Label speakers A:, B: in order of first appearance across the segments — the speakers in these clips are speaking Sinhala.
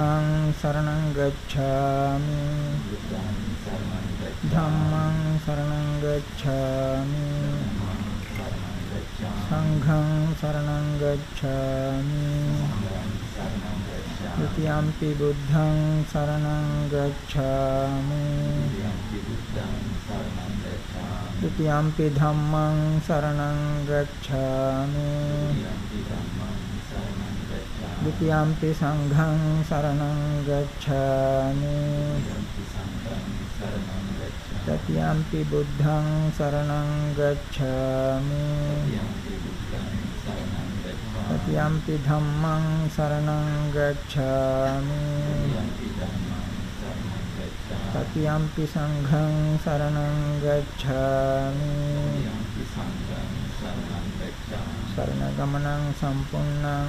A: බුද්ධං සරණං ගච්ඡාමි. ධම්මං සරණං ගච්ඡාමි. සංඝං සරණං ගච්ඡාමි. ဒ ුතියම්පි බුද්ධං සරණං ගච්ඡාමි. ဒ ුතියම්පි ධම්මං සරණං ගච්ඡාමි. ဒ ුතියම්පි සංඝං සරණං ගච්ඡාමි තතියම්පි බුද්ධං සරණං ගච්ඡාමි තතියම්පි ධම්මං සරණං ගච්ඡාමි තතියම්පි සංඝං සරණං ගච්ඡාමි සරණ ගමනං සම්පූර්ණං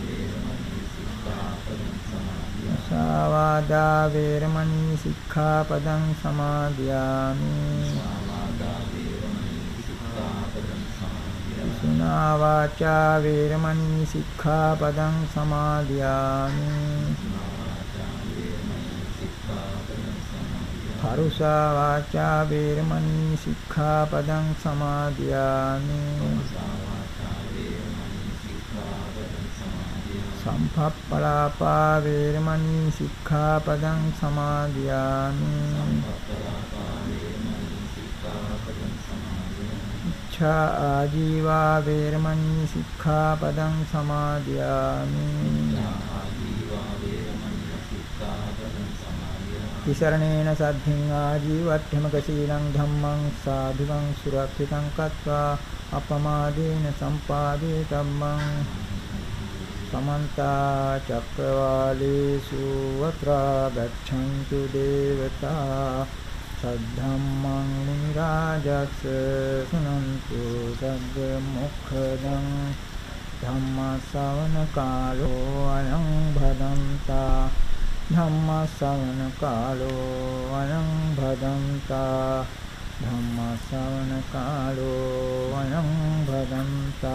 A: සාවාදා වේරමණී සික්ඛාපදං සමාදියාමි. සුනා වාචා වේරමණී සික්ඛාපදං සමාදියාමි. පරුසා වාචා වේරමණී සික්ඛාපදං සමාදියාමි. සම්පප්පලාපා වේරමණී සික්ඛාපදං සමාදියාමි. ඉච්ඡා ආජීවා වේරමණී සික්ඛාපදං සමාදියාමි. තිසරණේන සද්ධින් ආජීවට්ඨමක සීලං ධම්මං සාධුකං සුරක්ෂිතං කତ୍වා අපමාදේන සම්පාදේ ධම්මං समन्ता चक्रवालेषु वत्रा गच्छन्तु देवता सद्धम्मं मुनिराजस् शृणन्तु सद्मुखदं धम्मसवनकालो अयं भदन्ता धम्मसवनकालो अयं भदन्ता धम्मसवनकालो अयं भदन्ता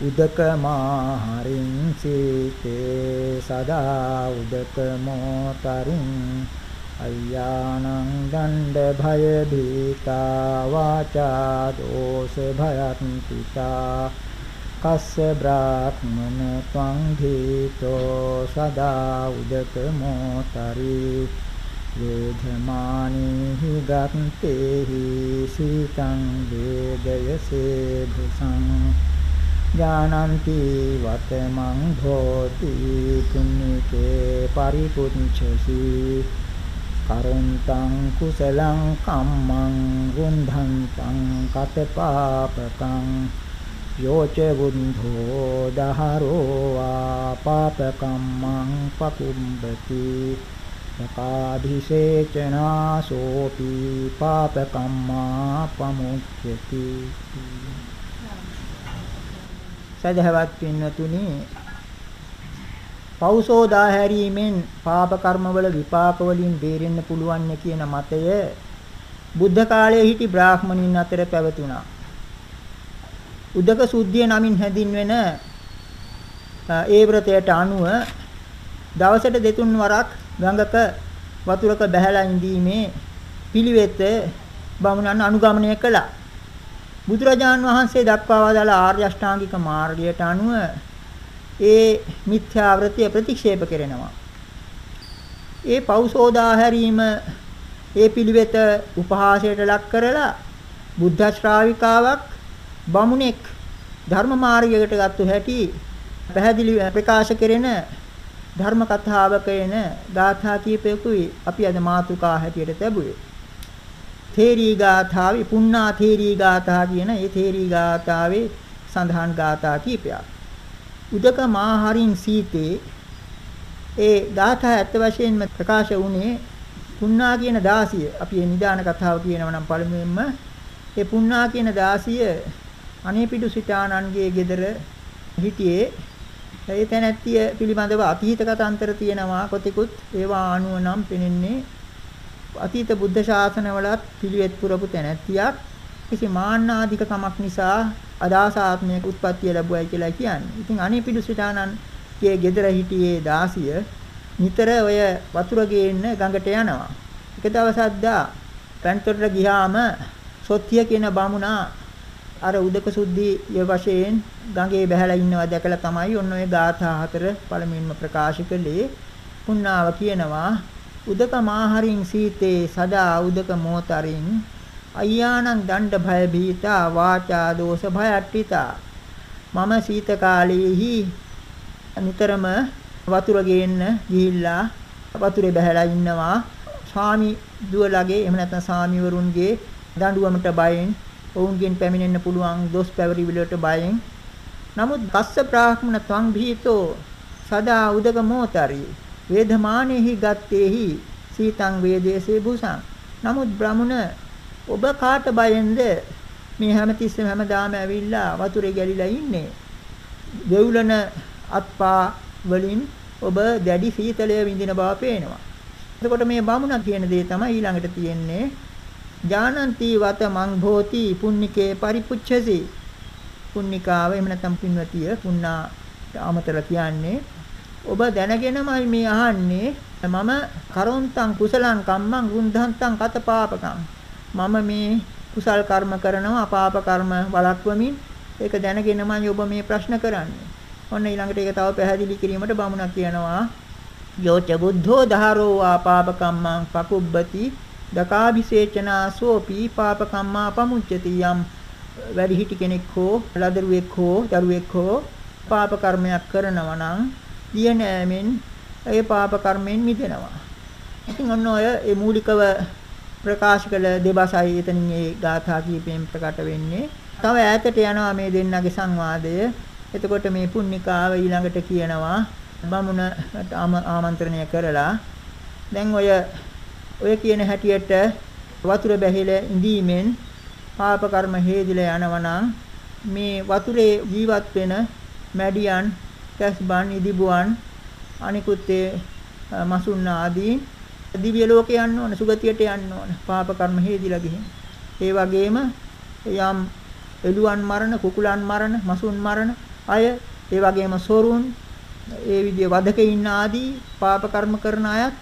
A: උදකමාහරින් සීතේ සදා උදකමෝතරින් අය්‍යානං දණ්ඩ භය භීතා වාචා දෝෂ භයත් පිතා කස්ස බ්‍රාහ්මන ත්වං ධීතෝ සදා උදකමෝතරි වේධමානේහි ගත්තේහි සීතං වේදයසේ භුසං ඥානන්ති වතමං භෝති පුඤ්ඤේ පරිපුච්ඡසි කරන්තං කුසලං කම්මං රුන්ධන්තං කතපාපකං යෝච බුද්ධෝ දහරෝ වා පාපකම්මං පකුම්බති සකාධිසේචනාසෝපි පාපකම්මා පමුච්ඡති සදහවත් පින්නතුනි පෞසෝදා හැරීමෙන් පාප කර්මවල විපාක වලින් බේරෙන්න පුළුවන් කියන මතය බුද්ධ කාලයේ සිටි බ්‍රාහ්මණින් අතර පැවතුණා. උදක සුද්ධිය නමින් හැඳින්වෙන ඒ වෘතයට අනුව දවසට දෙතුන් වරක් ගඟක වතුරක බැහැලා ඉඳීමේ පිළිවෙත බමුණන් අනුගමනය කළා. බුදුරජාන් වහන්සේ දක්වා වදාළ ආර්ය අෂ්ටාංගික මාර්ගයට අනුව ඒ මිත්‍යා වෘතිය ප්‍රතික්ෂේප කරනවා. ඒ පෞසෝදා හැරීම ඒ පිළිවෙත උපහාසයට ලක් කරලා බුද්ධ ශ්‍රාවිකාවක් බමුණෙක් ධර්ම මාර්ගයකට ගත්තු හැටි පැහැදිලි ප්‍රකාශ කෙරෙන ධර්ම කතාවක එන ගාථා කීපයකුයි අපි අද මාතුකා හැටියට ලැබුවේ. තේරී ගාථාවේ පුන්නා තේරී ගාථා කියන ඒ තේරී ගාථාවේ සඳහන් ගාථා කීපයක්. උදක මාහරින් සීතේ ඒ ගාථා ඇත්ත වශයෙන්ම ප්‍රකාශ වුණේ පුන්නා කියන දාසිය. අපි මේ නිදාන කතාව කියනවා නම් පළමුවෙන්ම ඒ පුන්නා කියන දාසිය අනේපිඩු සිතානන්ගේ ගෙදර හිටියේ. ඒ තැනැත්තිය පිළිබඳව අතීත කතාන්තර තියෙනවා. කොතිකුත් ඒවා ආනුව නම් පෙනෙන්නේ අතීත බුද්ධ ශාසනවලත් පිළිවෙත් පුරපු තැනැත්තියක් කිසි මාන්නාධික කමක් නිසා අදාසාත්මයක උත්පත්තිය ලැබුවයි කියලා කියන්නේ. ඉතින් අනේපිඩු සිතානන්ගේ ගෙදර හිටියේ දාසිය නිතර ඔය වතුර ගේන්න ගඟට යනවා. එක දවසක් දා පැන්තොටට ගියාම සොත්තිය කියන බමුණා අර උදක සුද්ධි වශයෙන් ගඟේ බහැලා ඉන්නවා දැකලා තමයි ඔන්න ඔය ගාථා හතර පළමුවෙන්ම ප්‍රකාශ කළේ. පුණාව කියනවා උදක මාහරින් සීතේ සදා උදක මොතරින් අയ്යානං දණ්ඩ භය භීතා වාචා දෝෂ භයට්ටිතා මම සීත කාලයේහි නිතරම වතුර ගේන්න ගිහිල්ලා වතුරේ බහැලා ඉන්නවා. ස්වාමි දුවලගේ එහෙම නැත්නම් ස්වාමිවරුන්ගේ දඬුවමට බයෙන් ඔවුන්ගෙන් පැමිණෙන්න පුළුවන් දොස් පැවරි විලට බයෙන්. නමුත් කස්ස බ්‍රාහ්මණ ත්වං භීතෝ සදා උදක මොතරි වේදමානෙහි ගත්තේහි සීතං වේදේසේ බුසං නමුත් බ්‍රාහ්මණ ඔබ කාට බයෙන්ද මේ හැමතිස්සෙම හැමදාම ඇවිල්ලා වතුරේ ගැලිලා ඉන්නේ දෙවුලන අත්පා වලින් ඔබ දැඩි සීතලය විඳින බව පේනවා. එතකොට මේ බමුණ කියන දේ තමයි ඊළඟට තියෙන්නේ. ඥානන්ති වත මං භෝති පුන්නිකේ පරිපුච්ඡසි. පුන්නිකාව එහෙම නැත්නම් පින්වතිය පුන්නා අමතර කියන්නේ ඔබ දැනගෙනමයි මේ අහන්නේ. මම කරොන්තං කුසලං කම්මං ගුන්ධන්තං කතපාපකං මම මේ කුසල් කර්ම කරනවා අපාප කර්ම වළක්වමින්. ඒක දැනගෙනමයි ඔබ මේ ප්‍රශ්න කරන්නේ. ඔන්න ඊළඟට ඒක තව පැහැදිලි කිරීමට බමුණක් කියනවා. යෝච බුද්ධෝ ධාරෝ ආපාපකම්මං පකුබ්බති. දකාභිසේචනා සෝපි පාපකම්මා පමුච්චති යම්. වැඩිහිටි කෙනෙක් හෝ ලදරුවෙක් හෝ දරුවෙක් හෝ පාප කර්මයක් කරනවා නම් දිය නෑමෙන් ඒ පාප කර්මෙන් මිදෙනවා. ඉතින් ඔන්න ඔය ඒ මූලිකව ප්‍රකාශ කළ දෙබසයි එතනින් මේ ගාථා කීපයෙන් ප්‍රකට වෙන්නේ. තව ඈතට යනවා මේ දෙන්නගේ සංවාදය. එතකොට මේ පුණ්‍නිකාව ඊළඟට කියනවා බමුණට ආමන්ත්‍රණය කරලා දැන් ඔය ඔය කියන හැටියට වතුර බැහැලා ඉඳීමෙන් පාප කර්ම හේදිලා යනවනම් මේ වතුරේ ජීවත් වෙන මැඩියන්, කැස්බන්, ඉදිබුවන් අනිකුත් ඒ මසුන් ආදී දිව්‍ය ලෝකේ යන්න ඕන, සුගතියට යන්න ඕන. පාප කර්ම හේදිලා ගිහින්. ඒ වගේම යම් එළුවන් මරණ, කුකුලන් මරණ, මසුන් මරණ අය ඒ වගේම සොරුන් ඒ විදිය වදකේ ආදී පාප කර්ම කරන අයත්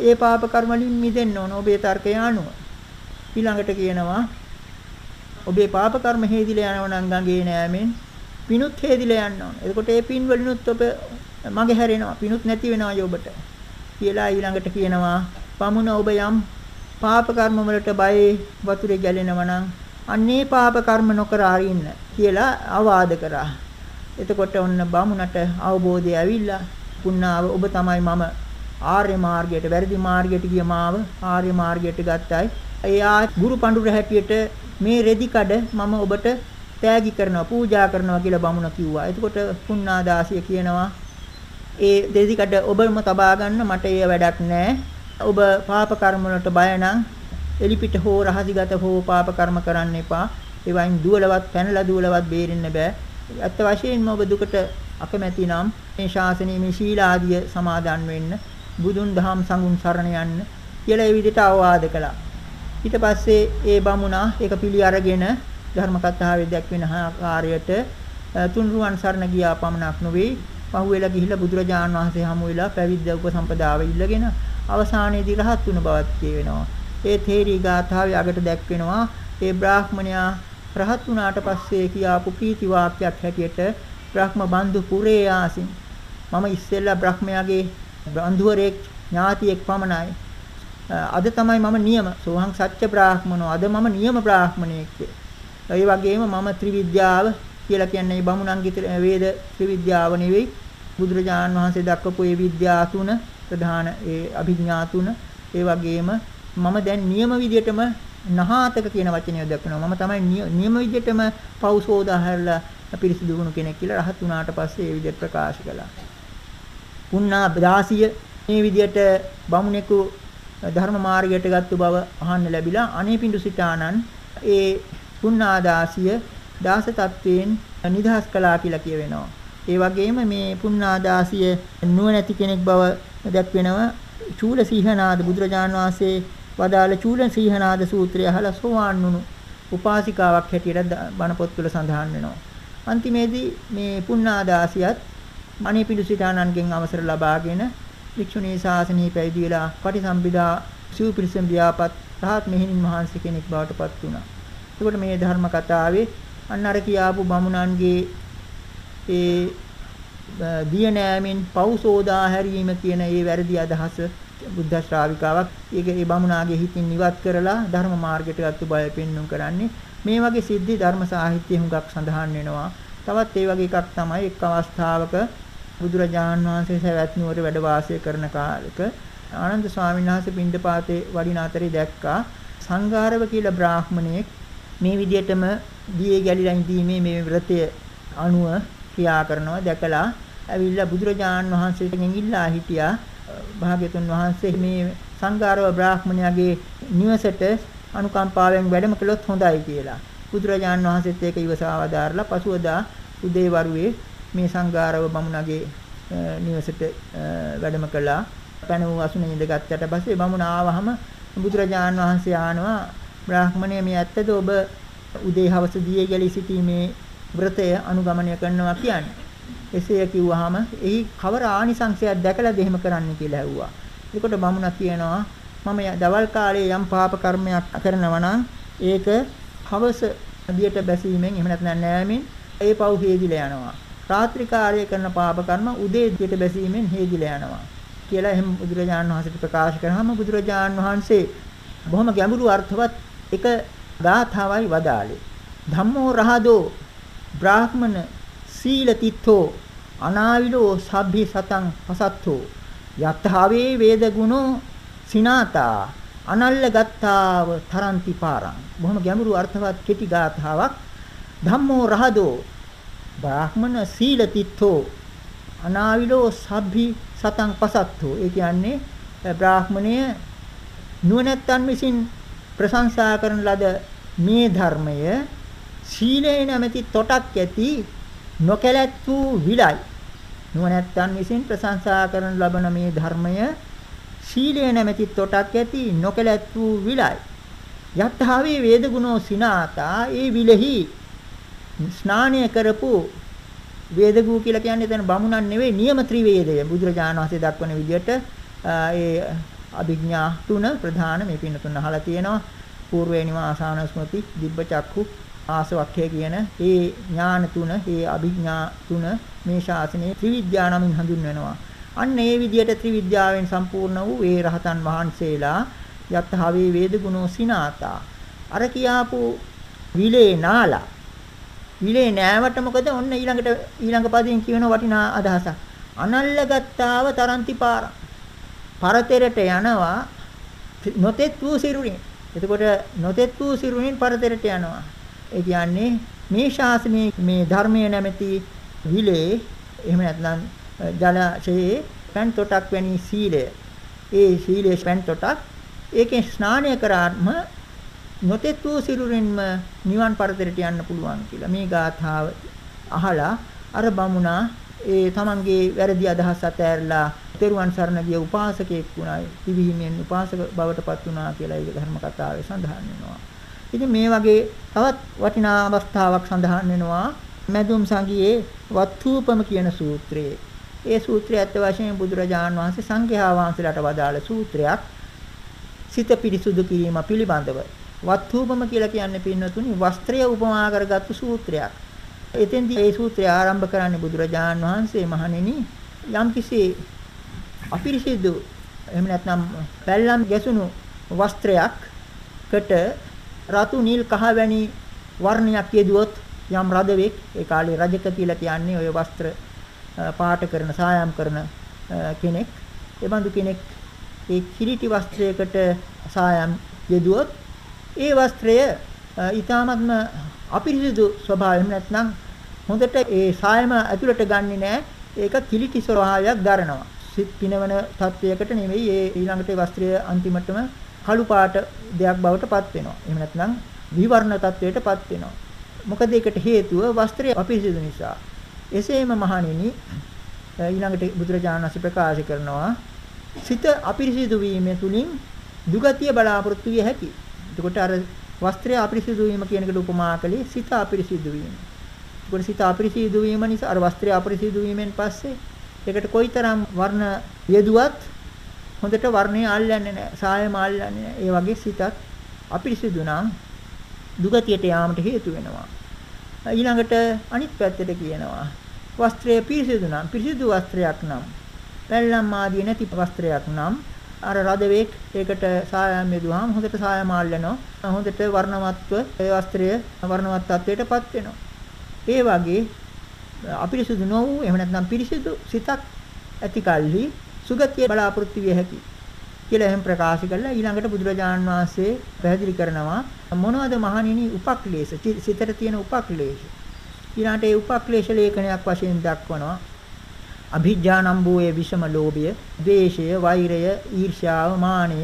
A: ඒ පාප කර්ම වලින් මිදෙන්න ඕන ඔබේ තර්කය අනුව ඊළඟට කියනවා ඔබේ පාප කර්ම හේදිලා යනව නම් ගඟේ නෑමෙන් පිනුත් හේදිලා යන්න ඕන. එතකොට ඒ පින් වලිනුත් ඔබ මගේ හැරෙනවා. පිනුත් නැති වෙනවා ඔබට. කියලා ඊළඟට කියනවා පමුණ ඔබ යම් පාප කර්ම වලට බය වතුරේ ගැලෙනවා නම් අන්නේ පාප කර්ම නොකර අරින්න කියලා අවවාද කරා. එතකොට ඔන්න බමුණට අවබෝධය ඇවිල්ලා පුණාව ඔබ තමයි මම ආර්ය මාර්ගයට වැරදි මාර්ගයට ගිය මාව ආර්ය මාර්ගයට ගත්තයි. එයා ගුරු පඬුර හැටියට මේ රෙදි කඩ මම ඔබට තෑගි කරනවා පූජා කරනවා කියලා බමුණ කිව්වා. එතකොට පුණාදාසිය කියනවා ඒ රෙදි කඩ ඔබම තබා ගන්න මට ඒ වැඩක් නෑ. ඔබ පාප කර්ම වලට බය නම් එලිපිට හෝ රහසිගත හෝ පාප කර්ම කරන්න එපා. ඒ වයින් දුවලවත් පැනලා දුවලවත් බේරෙන්න බෑ. ඇත්ත වශයෙන්ම ඔබ දුකට අකමැති නම් මේ ශාසනයේ මේ ශීලාදිය සමාදන් වෙන්න බුදුන් දහම් සංගුණ සරණ යන්න කියලා ඒ විදිහට අවවාද කළා. ඊට පස්සේ ඒ බමුණා ඒක පිළි අරගෙන ධර්ම කතාවේ දැක්වෙන ආකාරයට තුන්රුවන් සරණ ගියා පමණක් නොවේ. පහුවෙලා ගිහිල්ලා බුදුරජාණන් වහන්සේ හමු වෙලා පැවිද්ද උපසම්පදාව ඉල්ලගෙන අවසානයේදී රහත් වුණ බවත් කියවෙනවා. ඒ තේරී ගාථාවේ අගට දැක්වෙනවා ඒ බ්‍රාහ්මණයා රහත් වුණාට පස්සේ කියාපු ප්‍රීති වාක්‍යයක් හැටියට බ්‍රහ්ම බන්දු පුරේ ආසින්. මම ඉස්සෙල්ලා බ්‍රහ්මයාගේ බන්දුවරෙක් ඥාතියෙක් පමණයි. අද තමයි මම නියම. සෝහං සත්‍ය බ්‍රාහ්මනෝ අද මම නියම බ්‍රාහ්මණයෙක්. ඒ වගේම මම ත්‍රිවිද්‍යාව කියලා කියන්නේ බමුණන්ගේ වේද ත්‍රිවිද්‍යාව නෙවෙයි. බුදුරජාණන් වහන්සේ දක්වපු ඒ විද්‍යා තුන ප්‍රධාන ඒ අභිඥා තුන. ඒ වගේම මම දැන් නියම විදියටම නහාතක කියන වචනය දක්වනවා. මම තමයි නියම විදියටම පෞසෝදා හැරලා පිරිසිදු වුණු කෙනෙක් කියලා රහත් වුණාට පස්සේ ඒ විදිහට ප්‍රකාශ කළා. පුන්නා දාසිය මේ විදිහට බමුණෙකු ධර්ම මාර්ගයට ගත්තු බව අහන්න ලැබිලා අනේපිඬු සිතානන් ඒ පුන්නා දාසිය දාස තත්වයෙන් නිදහස් කළා කියලා කියවෙනවා. ඒ වගේම මේ පුන්නා දාසිය නුවණැති කෙනෙක් බව දැක්වෙනවා. චූල සීහනාද බුදුරජාන් වහන්සේ වදාළ චූල සීහනාද සූත්‍රය අහලා සෝවාන් වුණු උපාසිකාවක් හැටියට බණ පොත්වල සඳහන් වෙනවා. අන්තිමේදී මේ පුන්නාදාසියත් මණිපිඬු සිතානන්ගෙන් අවසර ලබාගෙන වික්ෂුණී ශාසනයේ පැවිදි වෙලා පටිසම්භිදා සිව්පිරිසම් ව්‍යාපත් රහත් මෙහෙණින් වහන්සේ කෙනෙක් බවට පත් වුණා. එතකොට මේ ධර්ම කතාවේ අන්න අර කියාපු බමුණන්ගේ ඒ දිය නෑමින් පෞසෝදා හැරීම කියන ඒ වැරදි අදහස බුද්ධ ශ්‍රාවිකාවක් ඒක ඒ බමුණාගේ හිතින් ඉවත් කරලා ධර්ම මාර්ගයට ගත්ත බය පෙන්වුම් කරන්නේ මේ වගේ සිද්ධි ධර්ම සාහිත්‍යයේ හුඟක් සඳහන් වෙනවා. තවත් ඒ වගේ එකක් තමයි එක් අවස්ථාවක බුදුරජාණන් වහන්සේ සවැත් නුවර වැඩ වාසය කරන කාලෙක ආනන්ද ස්වාමීන් වහන්සේ පින්ඩපාතේ වඩින අතරේ දැක්කා සංඝාරව කියලා බ්‍රාහ්මණයෙක් මේ විදිහටම දියේ ගැලිලා ඉඳීමේ මේ වෘතය අනුව ක්‍රියා කරනවා දැකලා ඇවිල්ලා බුදුරජාණන් වහන්සේගෙන් ඉල්ලා හිටියා භාග්‍යතුන් වහන්සේ මේ සංඝාරව බ්‍රාහ්මණයාගේ නිවසට අනුකම්පාවෙන් වැඩම කළොත් හොඳයි කියලා. බුදුරජාණන් වහන්සේත් ඒක ඉවසා වදාරලා පසුවදා උදේ වරුවේ මේ සංඝාරව බමුණගේ නිවසට වැඩම කළා. පැන වූ අසුන ඉඳගත්තට පස්සේ බමුණ ආවහම බුදුරජාණන් වහන්සේ ආනවා බ්‍රාහ්මණය මේ ඇත්තද ඔබ උදේ හවස දියේ ගැලී සිටීමේ වෘතය අනුගමනය කරනවා කියන්නේ. එසේ කිව්වහම එහි කවර ආනිසංශයක් දැකලාද එහෙම කරන්න කියලා ඇහුවා. එතකොට බමුණ කියනවා මම දවල් කාලයේ යම් පාප කර්මයක් කරනවා නම් ඒක හවස දියට බැසීමෙන් එහෙම නැත්නම් නෑමින් ඒ පව් හේදිලා යනවා. රාත්‍රී කාර්යය කරන පාප කර්ම උදේ දියට බැසීමෙන් හේදිලා යනවා. කියලා එහෙම බුදුරජාණන් වහන්සේට ප්‍රකාශ කරාම බුදුරජාණන් වහන්සේ බොහොම ගැඹුරු අර්ථවත් එක ගාථාවයි වදාළේ. ධම්මෝ රහදෝ බ්‍රාහ්මන සීලතිත්තෝ අනාවිලෝ සබ්බි සතං පසත්තෝ. යත්හාවේ වේද ගුණෝ සිනාතා අනල්ල ගත්තාව තරන්ති පාරං. බොහොම ගැඹුරු අර්ථවත් කෙටි ගාථාවක්. ධම්මෝ රහදෝ බ්‍රාහ්මන සීලතිත්තෝ අනාවිලෝ සබ්බි සතං පසත්තෝ. ඒ කියන්නේ බ්‍රාහ්මණය නුවණැත්තන් විසින් ප්‍රශංසා කරන ලද මේ ධර්මය සීලේ නැමැති තොටක් ඇති නොකැලැත් වූ විලයි නුවණැත්තන් විසින් ප්‍රශංසා කරන ලබන මේ ධර්මය ශීලය නැමැති තොටක් ඇති නොකලැත් වූ විලයි. යත්තාවේ වේදගුණෝ සිනාතා ඒ විලෙහි ස්නානය කරපු වේදගු කියලා කියන්නේ එතන බමුණන් නෙවෙයි නියම ත්‍රිවේදය. බුදුරජාණන් වහන්සේ දක්වන විදිහට ඒ අභිඥා තුන ප්‍රධාන මේ පින්න තුන අහලා තියෙනවා. పూర్වේ නිවාසාන ස්මෘති, දිබ්බ චක්ඛු, ආසවක්ඛය කියන ඒ ඥාන තුන, ඒ අභිඥා තුන මේ ශාසනයේ ත්‍රිවිද්‍යා නමින් හඳුන්වනවා. අන්න ඒ විදිහට ත්‍රිවිද්‍යාවෙන් සම්පූර්ණ වූ ඒ රහතන් වහන්සේලා යත් හවේ වේද ගුණෝ සිනාතා. අර කියාපු විලේ නාලා. විලේ නෑවට මොකද? ඔන්න ඊළඟට ඊළඟ පදයෙන් කියන වටිනා අදහසක්. අනල්ලගත්තාව තරන්ති පාර පරතරට යනවා නොතෙත් වූ සිරුරින් එතකොට නොතෙත් වූ සිරුරින් පරතරට යනවා ඒ කියන්නේ මේ ශාසනයේ මේ ධර්මයේ නැමැති විලේ එහෙම නැත්නම් ජලාශයේ පැන් තොටක් වැනි සීලය. ඒ සීලයේ පැන් තොටක් ඒකෙන් ස්නානය කරාම නොතෙත් වූ සිරුරින්ම නිවන් පරතරයට යන්න පුළුවන් කියලා. මේ ගාථාව අහලා අර බමුණා ඒ තමන්ගේ වැරදි අදහස් අතෑරලා තෙරුවන් සරණ ගිය උපාසකෙක් වුණා. ත්‍රිවිහිමියෙන් උපාසක බවට පත් වුණා කියලා ඒක ධර්ම කතාවේ සඳහන් වෙනවා. ඉතින් මේ වගේ තවත් වටිනා අවස්ථාවක් සඳහන් වෙනවා මැදුම් සංගියේ වත්ථූපම කියන සූත්‍රයේ. ඒ සූත්‍රය ඇත්ත වශයෙන්ම බුදුරජාණන් වහන්සේ සංඝයා වහන්සේලාට වදාළ සූත්‍රයක්. සිත පිරිසුදු කිරීම පිළිබඳව. වත්ථූපම කියලා කියන්නේ පින්නතුනි වස්ත්‍රය උපමා කරගත්තු සූත්‍රයක්. එතෙන්දී මේ සූත්‍රය ආරම්භ කරන්නේ බුදුරජාණන් වහන්සේ මහණෙනි යම්කිසි අපිරිසිදු එහෙම නැත්නම් පැල්ලම් ගැසුණු වස්ත්‍රයක්කට රතු නිල් කහ වැනි වර්ණයක් යෙදුවොත් යම් රදවෙක් ඒ කාලේ රජක කියලා කියන්නේ ওই වස්ත්‍ර පාට කරන සායම් කරන කෙනෙක්. එබඳු කෙනෙක් ඒ කිලිටි වස්ත්‍රයකට සායම් යෙදුවොත් ඒ වස්ත්‍රය ඊටාත්ම අපිරිසිදු ස්වභාවයෙන් නැත්නම් හොඳට ඒ සායම ඇතුළට ගන්නේ නැහැ ඒක කිලිටි ස්වභාවයක් දරනවා. සිත් පිනවන තත්වයකට නෙවෙයි ඒ ඊළඟට වස්ත්‍රය අන්තිමටම කළු පාට දෙයක් බවට පත් වෙනවා. එහෙම නැත්නම් විවර්ණ තත්වයට පත් වෙනවා. මොකද ඒකට හේතුව වස්ත්‍රය අපිරිසිදු නිසා. එසේම මහණෙනි ඊළඟට බුදුරජාණන් වහන්සේ ප්‍රකාශ කරනවා සිත අපිරිසිදු වීම තුලින් දුගතිය බලාපොරොත්තු විය හැකියි එතකොට අර වස්ත්‍රය අපිරිසිදු වීම කියන එකට උපමා කළේ සිත අපිරිසිදු වීම. එතකොට සිත අපිරිසිදු වීම නිසා අර වස්ත්‍රය අපිරිසිදු වීමෙන් පස්සේ ඒකට කොයිතරම් වර්ණ යෙදුවත් හොඳට වර්ණය අල්ලන්නේ නැහැ. සායම අල්ලන්නේ නැහැ. ඒ වගේ සිතත් අපිරිසිදු නම් දුගතියට යාමට හේතු වෙනවා. ඊළඟට අනිත් පැත්තට කියනවා වස්ත්‍රය පිරිසිදු නම් පිරිසිදු වස්ත්‍රයක් නම් පැල්ලම් ආදී නැති වස්ත්‍රයක් නම් අර රදවේක් ඒකට සායම් යදුවාම හොඳට සායමාල්ලනවා හොඳට වර්ණවත්ව ඒ වස්ත්‍රය වර්ණවත් තත්වයටපත් වෙනවා ඒ වගේ අපිරිසුදු නොවූ එහෙම නැත්නම් පිරිසිදු සිතක් ඇති කල්හි සුගතිය බලාපොරොත්තු විය හැකි කියලා එහෙම ප්‍රකාශ කළා. ඊළඟට බුදුරජාණන් වහන්සේ පැහැදිලි කරනවා මොනවද මහණෙනි උපක්ලේශ? සිතට තියෙන උපක්ලේශ. ඊළඟට ඒ උපක්ලේශ ලේඛනයක් වශයෙන් දක්වනවා. අභිජ්ජානම්බෝයේ විෂම ලෝභය, ද්වේෂය, වෛරය, ඊර්ෂ්‍යාව, මානය,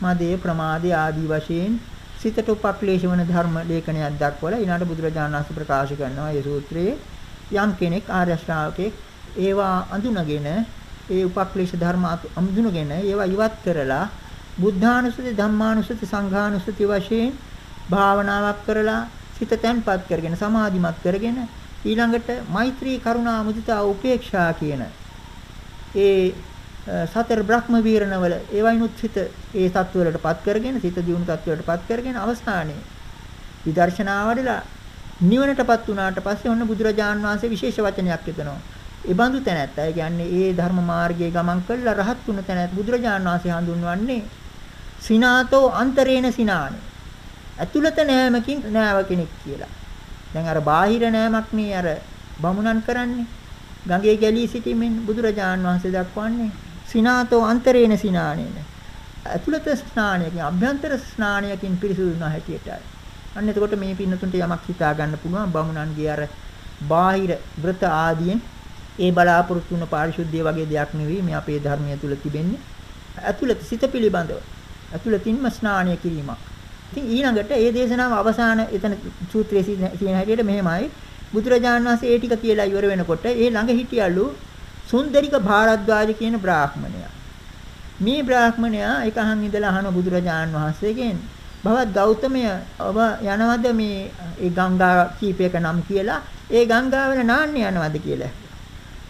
A: මදය, ප්‍රමාදය ආදී වශයෙන් සිතට උපක්ලේශ වන ධර්ම ලේඛනයක් දක්වලා ඊළඟ බුදුරජාණන් වහන්සේ ප්‍රකාශ කරනවා. මේ සූත්‍රයේ යම් කෙනෙක් ආර්ය ශ්‍රාවකෙක් ඒවා අඳුනගෙන ඒ උපක්ලේශ ධර්ම අඳුනගෙන ඒවා ඉවත් කරලා බුද්ධානුස්සති ධම්මානුස්සති සංඝානුස්සති වශයෙන් භාවනාවක් කරලා සිත තැන්පත් කරගෙන සමාධිමත් කරගෙන ඊළඟට මෛත්‍රී කරුණා මුදිතා උපේක්ෂා කියන ඒ සතර බ්‍රහ්ම වීරණවල ඒවයිනුත් හිත ඒ தත්වලටපත් කරගෙන සිත දියුණු தත්වලටපත් කරගෙන අවස්ථානේ විදර්ශනා වඩලා නිවනටපත් වුණාට පස්සේ ඔන්න බුදුරජාන් වහන්සේ විශේෂ වචනයක් යොදනවා. ඒ බඳු තැනැත්ත. ඒ කියන්නේ ඒ ධර්ම මාර්ගයේ ගමන් කළා රහත් වුණ තැනැත් බුදුරජාන් වහන්සේ හඳුන්වන්නේ සිනාතෝ අන්තරේන සිනානේ. ඇතුළත නෑමකින් නෑව කෙනෙක් කියලා. දැන් අර බාහිර නෑමක් නේ අර බමුණන් කරන්නේ. ගඟේ ගැලී සිටීමෙන් බුදුරජාන් වහන්සේ දක්වන්නේ සිනාතෝ අන්තරේන සිනානේන. ඇතුළත ස්නානයකින් අභ්‍යන්තර ස්නානයකින් පිරිසුදු වෙන හැටියටයි. අන්න එතකොට මේ පින්නතුන්ට යමක් හිතා ගන්න පුළුවන් බමුණන්ගේ අර බාහිර වෘත ආදියෙන් ඒ බලාපොරොත්තු වුණ පාරිශුද්ධිය වගේ දෙයක් නෙවෙයි මේ අපේ ධර්මය තුල තිබෙන්නේ. ඇතුළත සිත පිළිබඳව ඇතුළතින්ම ස්නානය කිරීමක්. ඉතින් ඊළඟට ඒ දේශනාව අවසාන එතන සූත්‍රයේ තියෙන හැටියට මෙහෙමයි බුදුරජාණන් වහන්සේ ඒ ටික කියලා ඉවර වෙනකොට ඒ ළඟ හිටියලු සුන්දරික භාරද්වාජ කියන බ්‍රාහ්මණයා. මේ බ්‍රාහ්මණයා එකහන් ඉඳලා අහන බුදුරජාණන් වහන්සේගෙන් භවත් ගෞතමය ඔබ යනවද මේ ඒ ගංගා කීපයක නම් කියලා ඒ ගංගාවල නාන්න යනවද කියලා.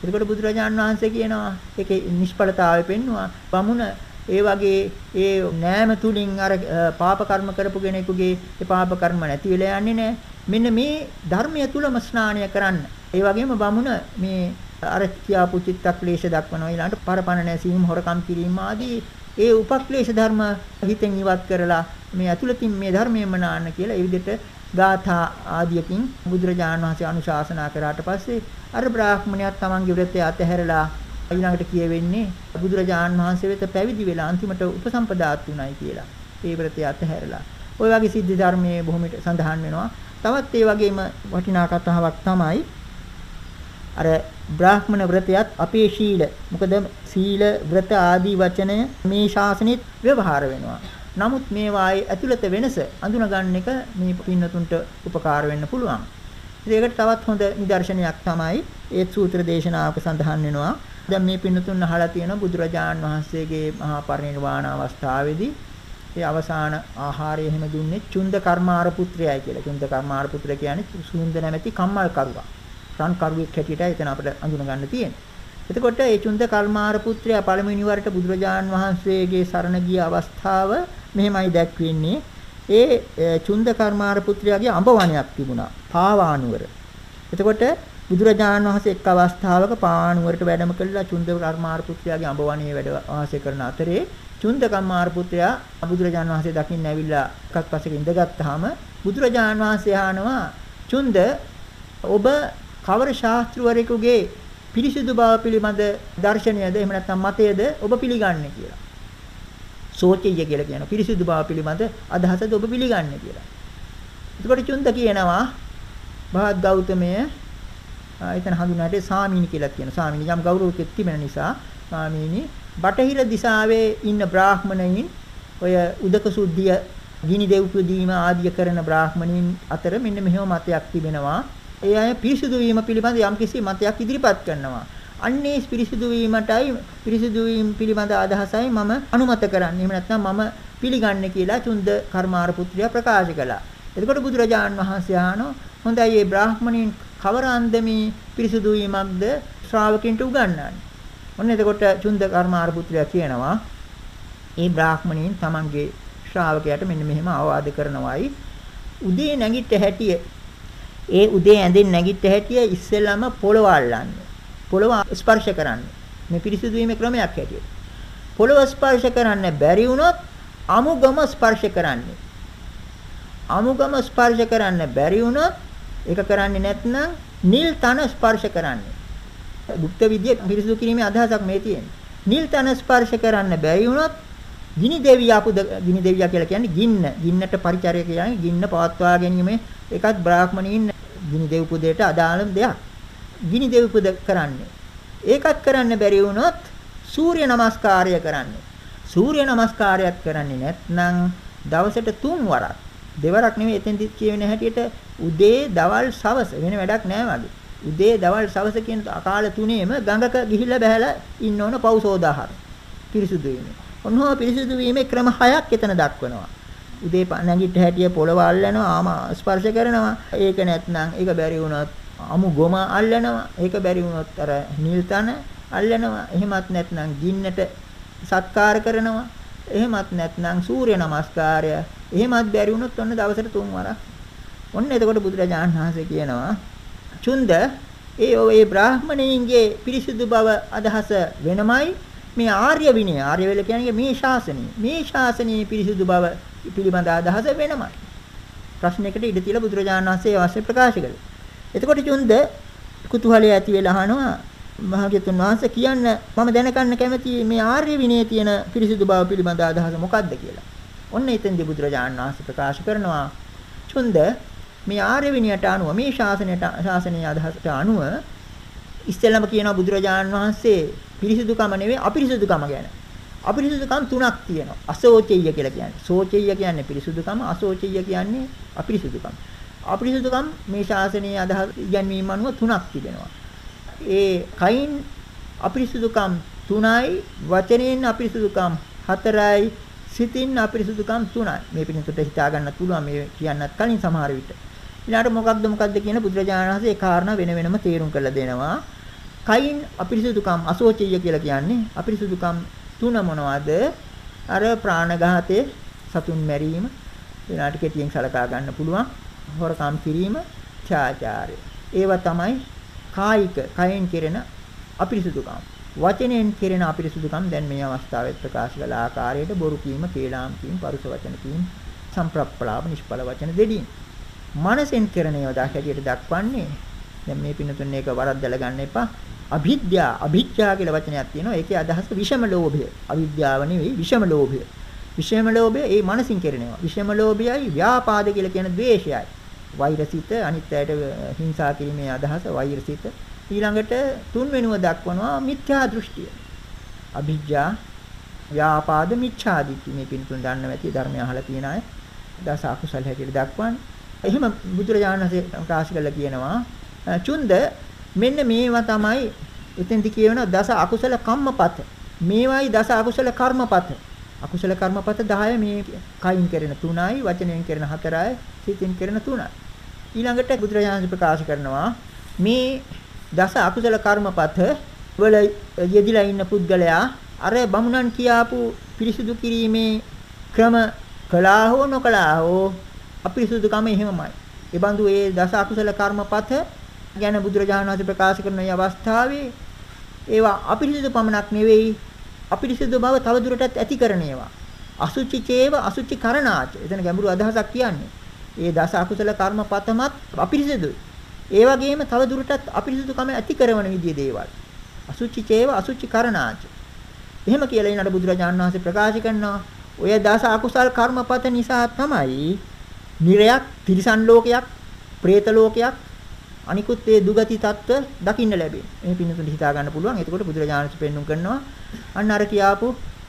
A: එතකොට බුදුරජාණන් වහන්සේ කියනවා ඒකේ නිෂ්ඵලතාවය පෙන්නවා. බමුණ ඒ වගේ ඒ නෑම තුලින් අර පාප කර්ම කරපු කෙනෙකුගේ ඒ පාප කර්ම නැති වෙලා යන්නේ නෑ. මෙන්න මේ ධර්මය තුලම ස්නානය කරන්න. ඒ වගේම බමුණ මේ අර කියාපු චිත්තක්ලේශ දක්වනවා ඊළඟට පරපණ නැසීම හොරකම් කිරීම ආදී ඒ උපක්ලේශ ධර්ම හිතෙන් ඉවත් කරලා මේ ඇතුළතින් මේ ධර්මයෙන්ම නාන්න කියලා ඒ විදිහට ගාථා ආදියකින් බුදුරජාණන් වහන්සේ අනුශාසනා කරාට පස්සේ අර බ්‍රාහ්මණයා තමන්ගේ වෘතය අතහැරලා ඊළඟට කියවෙන්නේ බුදුරජාන් වහන්සේ වෙත පැවිදි වෙලා අන්තිමට උපසම්පදාත් උනායි කියලා. ඒ වෘතය අතහැරලා. ওই වගේ සිද්ධි ධර්මයේ බොහොමට සඳහන් වෙනවා. තවත් ඒ වගේම වටිනා කතාවක් තමයි අර බ්‍රාහ්මණ වෘතයත් අපේ ශීල. මොකද සීල වෘත ආදී වචනය මේ ශාසනෙත් ව්‍යවහාර වෙනවා. නමුත් මේවායේ ඇතුළත වෙනස අඳුනගන්න එක මේ පින්නතුන්ට උපකාර වෙන්න පුළුවන්. ඒකට තවත් හොඳ නිදර්ශනයක් තමයි ඒ සූත්‍ර දේශනාවක සඳහන් වෙනවා. දැන් මේ පින්නතුන් අහලා තියෙන බුදුරජාන් වහන්සේගේ මහා පරිනිර්වාණ අවස්ථාවේදී ඒ අවසාන ආහාරය එහෙම දුන්නේ චුන්ද කර්මාර පුත්‍රයයි කියලා. චුන්ද කර්මාර පුත්‍රය කියන්නේ සුන්ද නැමැති කම්මල් කරුවා. රන් කරුවෙක් හැටියට එතන අපිට අඳුන ගන්න තියෙන්නේ. එතකොට ඒ චුන්ද කර්මාර පුත්‍රයා පළමුවෙනි වරට බුදුරජාන් වහන්සේගේ සරණ ගිය අවස්ථාව මෙහෙමයි දැක්වෙන්නේ. ඒ චුන්ද කර්මාර පුත්‍රයාගේ අඹවණයක් තිබුණා. පාවානුවර. එතකොට බුදුරජාණන් වහන්සේ එක් අවස්ථාවක පාවානුවරට වැඩම කළා චුන්ද කර්මාර පුත්‍රයාගේ අඹවණේ වැඩ වාසය කරන අතරේ චුන්ද කර්මාර පුත්‍රයා බුදුරජාණන් වහන්සේ දකින්න ඇවිල්ලා එකක් පස්සක ඉඳගත්තාම බුදුරජාණන් වහන්සේ අහනවා චුන්ද ඔබ කවර ශාස්ත්‍රවරයෙකුගේ පිරිසිදු බව පිළිබඳ දර්ශනයද එහෙම නැත්නම් මතයද ඔබ පිළිගන්නේ කියලා. සෝචිය කියලා කියනවා. පිරිසිදු බව පිළිබඳ අදහසද ඔබ පිළිගන්නේ කියලා. එතකොට චුන්ද කියනවා භාත් ගෞතමය එතන හඳුනාට සාමීනි කියලා කියනවා. සාමීනි යම් ගෞරවයක් තිබෙන නිසා සාමීනි බටහිර දිශාවේ ඉන්න බ්‍රාහ්මණයින් ඔය උදක සුද්ධිය ගිනි දෙව් පුදීම ආදිය කරන බ්‍රාහ්මණයින් අතර මෙන්න මෙහෙම මතයක් තිබෙනවා. ඒ අය පිරිසුදු වීම පිළිබඳ යම්කිසි මතයක් ඉදිරිපත් කරනවා. අන්නේ පිරිසිදු වීමටයි පිරිසිදු වීම පිළිබඳ අදහසයි මම අනුමත කරන්නේ. එහෙම නැත්නම් මම පිළිගන්නේ කියලා චුන්ද කර්මාර පුත්‍රයා ප්‍රකාශ කළා. එතකොට බුදුරජාන් වහන්සේ අහනවා හොඳයි මේ බ්‍රාහ්මණයින් කවර අන්දමේ පිරිසිදු වීමක්ද ශ්‍රාවකින්ට උගන්වන්නේ. ඔන්න එතකොට චුන්ද කර්මාර පුත්‍රයා කියනවා මේ බ්‍රාහ්මණයින් තමන්ගේ ශ්‍රාවකයාට මෙන්න මෙහෙම අවවාද කරනවායි උදේ නැගිට හැටිය ඒ උදේ ඇඳෙන් නැගිට හැටිය ඉස්සෙල්ලාම පොළව අල්ලන්න. පොළව ස්පර්ශ කරන්න. මේ පිරිසිදු වීමේ ක්‍රමයක් හැටියට. පොළව ස්පර්ශ කරන්න බැරි වුණොත් අමුගම ස්පර්ශ කරන්නේ. අමුගම ස්පර්ශ කරන්න බැරි වුණොත් ඒක කරන්නේ නැත්නම් නිල් තන ස්පර්ශ කරන්නේ. භුක්ත විද්‍ය පිරිසිදු කිරීමේ අදහසක් මේ තියෙන්නේ. නිල් තන ස්පර්ශ කරන්න බැරි වුණොත් ගිනි දෙවියා පුද ගිනි දෙවියා කියලා කියන්නේ ගින්න. ගින්නට පරිචරය කියන්නේ ගින්න පවත්වා ගැනීම ඒකත් බ්‍රාහ්මණීන් ගිනි දෙව් පුදේට අදාළ දෙයක්. ගිනි දෙව් පුද කරන්නේ. ඒකත් කරන්න බැරි වුණොත් සූර්ය නමස්කාරය කරන්නේ. සූර්ය නමස්කාරයක් කරන්නේ නැත්නම් දවසට තුන් වරක් දෙවරක් නෙමෙයි එතෙන්දි කියවෙන හැටියට උදේ දවල් සවස වෙන වැඩක් නෑ වගේ. උදේ දවල් සවස කියන අකාල තුනේම ගඟක ගිහිල්ලා බහැලා ඉන්න ඕන පෞසෝදාහාර. පිරිසුදු වීම. ඔන්නෝ පිරිසුදු වීමේ ක්‍රම හයක් එතන දක්වනවා. උදේ නැගිට හැටිය පොළව අල්ලනවා ආම ස්පර්ශ කරනවා. ඒක නැත්නම් ඒක බැරි වුණොත් අමු ගොම අල්ලනවා. ඒක බැරි වුණොත් අර නිල් තන අල්ලනවා. එහෙමත් නැත්නම් ගින්නට සත්කාර කරනවා. එහෙමත් නැත්නම් සූර්ය නමස්කාරය. එහෙමත් බැරි වුණොත් ඔන්න දවසට තුන් වරක්. ඔන්න එතකොට බුදුරජාණන් වහන්සේ කියනවා චුන්ද ඒ ඔය බ්‍රාහ්මණයින්ගේ පිරිසුදු බව අදහස වෙනමයි මේ ආර්ය විනය ආර්ය වෙල කියන්නේ මේ ශාසනය මේ ශාසනයේ පිරිසුදු බව පිළිබඳ අදහස වෙනමයි ප්‍රශ්නයකට ඉඩ තියලා බුදුරජාණන් වහන්සේ අවශ්‍ය ප්‍රකාශ කළේ එතකොට චුන්ද කුතුහලය ඇති වෙලා අහනවා භාග්‍යතුන් වහන්සේ කියන්න මම දැනගන්න කැමති මේ ආර්ය විනයේ තියෙන පිරිසිදු බව පිළිබඳ අදහස මොකක්ද කියලා. ඔන්න එතෙන්දී බුදුරජාණන් වහන්සේ ප්‍රකාශ කරනවා චුන්ද මේ ආර්ය විනයට අනුව මේ ශාසනයට ශාසනීය අදහසට අනුව ඉස්සෙල්ලාම කියනවා බුදුරජාණන් වහන්සේ පිරිසිදුකම නෙවෙයි අපිරිසිදුකම ගැන. අපිරිසිදුකම් තුනක් තියෙනවා. අසෝචෙය්‍ය කියලා කියන්නේ. සෝචෙය්‍ය කියන්නේ පිරිසිදුකම, අසෝචෙය්‍ය කියන්නේ අපිරිසිදුකම. අපිරිසුදුකම් මේ ශාසනයේ අදහස් ඉගැන්වීම අනුව තුනක් තිබෙනවා. ඒ කයින් අපිරිසුදුකම් තුනයි වචනයෙන් අපිරිසුදුකම් හතරයි සිතින් අපිරිසුදුකම් තුනයි. මේ පිටුට හිතා ගන්න පුළුවන් මේ කියන්නත් කලින් සමහර විට. ඊළාට මොකක්ද මොකක්ද කියන බුදුරජාණන් වහන්සේ ඒ කාරණා වෙන වෙනම තේරුම් කරලා දෙනවා. කයින් අපිරිසුදුකම් අසෝචිය කියලා කියන්නේ අපිරිසුදුකම් තුන මොනවද? අර ප්‍රාණඝාතයේ සතුන් මැරීම ඊළාට කෙටියෙන් සලකා ගන්න පුළුවන්. හොරකම් කිරීම ඡාචාරය. ඒවා තමයි කායික කයෙන් කෙරෙන අපිරිසුදුකම්. වචනෙන් කෙරෙන අපිරිසුදුකම් දැන් මේ අවස්ථාවේ ප්‍රකාශ කළ ආකාරයට බොරු කීම, කේලාම් කීම, පරුස වචන කීම, සම්ප්‍රප්පලාප නිෂ්ඵල වචන දෙදීන්. මනසෙන් කරන ඒවා දැකහැටියට දක්වන්නේ දැන් මේ පින්නතුන් එක වරද්දලා ගන්න එපා. අභිද්‍යා අභිජ්ජා කියලා වචනයක් තියෙනවා. ඒකේ අදහස විෂම ලෝභය. අවිද්‍යාව නෙවෙයි විෂම ලෝභය. විෂම ලෝභය ඒ මනසින් කරනවා. විෂම ලෝභයයි ව්‍යාපාද කියලා කියන ද්වේෂයයි. වෛරසිත අනිත් අයට හිංසා කිරීමේ අදහස වෛරසිත ඊළඟට තුන්වෙනුව දක්වනවා මිත්‍යා දෘෂ්ටිය අභිජ්ජා ව්‍යාපාද මිච්ඡාදිත්‍ය මේ පින්තුන් දන්නව ඇති ධර්මය අහලා තියෙන අය දස අකුසල හැටියට දක්වන්නේ එහෙම බුදුරජාණන් වහන්සේ ප්‍රකාශ කළා කියනවා චුන්ද මෙන්න මේවා තමයි එතෙන්දි කියවෙන දස අකුසල කම්මපත. මේවායි දස අකුසල කර්මපත. අකුසල කර්මපත 10 මේ කයින් කරන 3යි වචනයෙන් කරන 4යි සිතින් කරන 3යි. ඊළඟට බුදුරජාණන් ප්‍රකාශ කරනවා මේ දස අකුසල කර්මපත වල යෙදිලා ඉන්න පුද්ගලයා අර බමුණන් කියාපු පිරිසුදු කිරීමේ ක්‍රම කළා හෝ නොකළා හෝ අපිරිසුදුකම එහෙමමයි. ඒ බඳු ඒ දස අකුසල කර්මපත ගැන බුදුරජාණන් වහන්සේ ප්‍රකාශ කරන මේ අවස්ථාවේ ඒවා අපිරිසිදු පමණක් නෙවෙයි අපිරිසිදු බව තවදුරටත් ඇති කරන ඒවා. අසුචි චේව අසුචි කරණාච. එතන ගැඹුරු අදහසක් කියන්නේ. ඒ දස අකුසල කර්මපතමත් අපිරිසිදුයි. ඒ වගේම තවදුරටත් අපිරිසිදුකම ඇති කරන විදිය දේවල්. අසුචි චේව අසුචි කරණාච. එහෙම කියලා ඊනට බුදුරජාණන් වහන්සේ ප්‍රකාශ කරනවා ඔය දස අකුසල් කර්මපත නිසා තමයි නිරයක්, තිරිසන් ලෝකයක්, പ്രേත ලෝකයක්, අනිකුත් ඒ දුගති தত্ত্ব දකින්න ලැබේ. මේ පින්නතුන් හිතා ගන්න පුළුවන්. එතකොට බුදුරජාණන් පෙන්눔 කරනවා අන්න අර කියාපු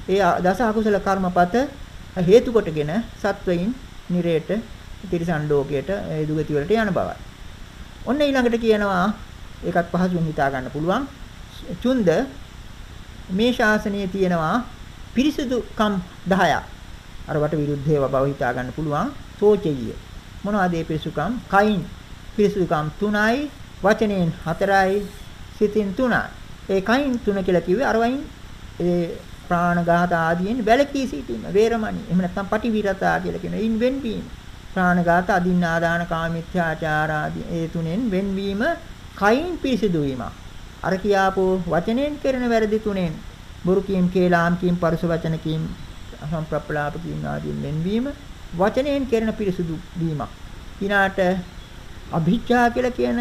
A: ඒ දස අකුසල කර්මපත හේතු කොටගෙන සත්වයින් නිරේට තිරිසන් ලෝකයට ඒ දුගති වලට යන බවයි. ඔන්න ඊළඟට කියනවා ඒකත් පහසුවෙන් හිතා ගන්න පුළුවන්. චුන්ද මේ ශාසනයේ තියෙනවා පිරිසුදුකම් 10ක්. අරවට විරුද්ධව බව හිතා ගන්න පුළුවන්. සෝචෙය. මොනවාද මේ පිරිසුකම්? කයින් පිරිසුදුකම් 3යි වචනෙන් 4යි සිතින් 3යි. ඒ කයින් 3 කියලා කිව්වේ අර වයින් ඒ ප්‍රාණඝාත ආදීන් වැළකී සිටීම වේරමණී. එහෙම නැත්නම් පටිවිරතා කියලා කියන ඉන් වෙන්වීම. ප්‍රාණඝාත අදින්නාදාන කාමිත්‍යාචාර ආදී ඒ තුනෙන් වෙන්වීම කයින් පිරිසිදු වීමක්. අර කියාපෝ වචනෙන් කරන වැරදි තුනෙන් බුරු කීම් කේලාම් කීම් පරුස වචන කීම් සම්ප්‍රප්ලාප කීම් ආදීන් වෙන්වීම වචනෙන් කරන පිරිසිදු වීමක්. ඊනාට අභිජ්ජා කියලා කියන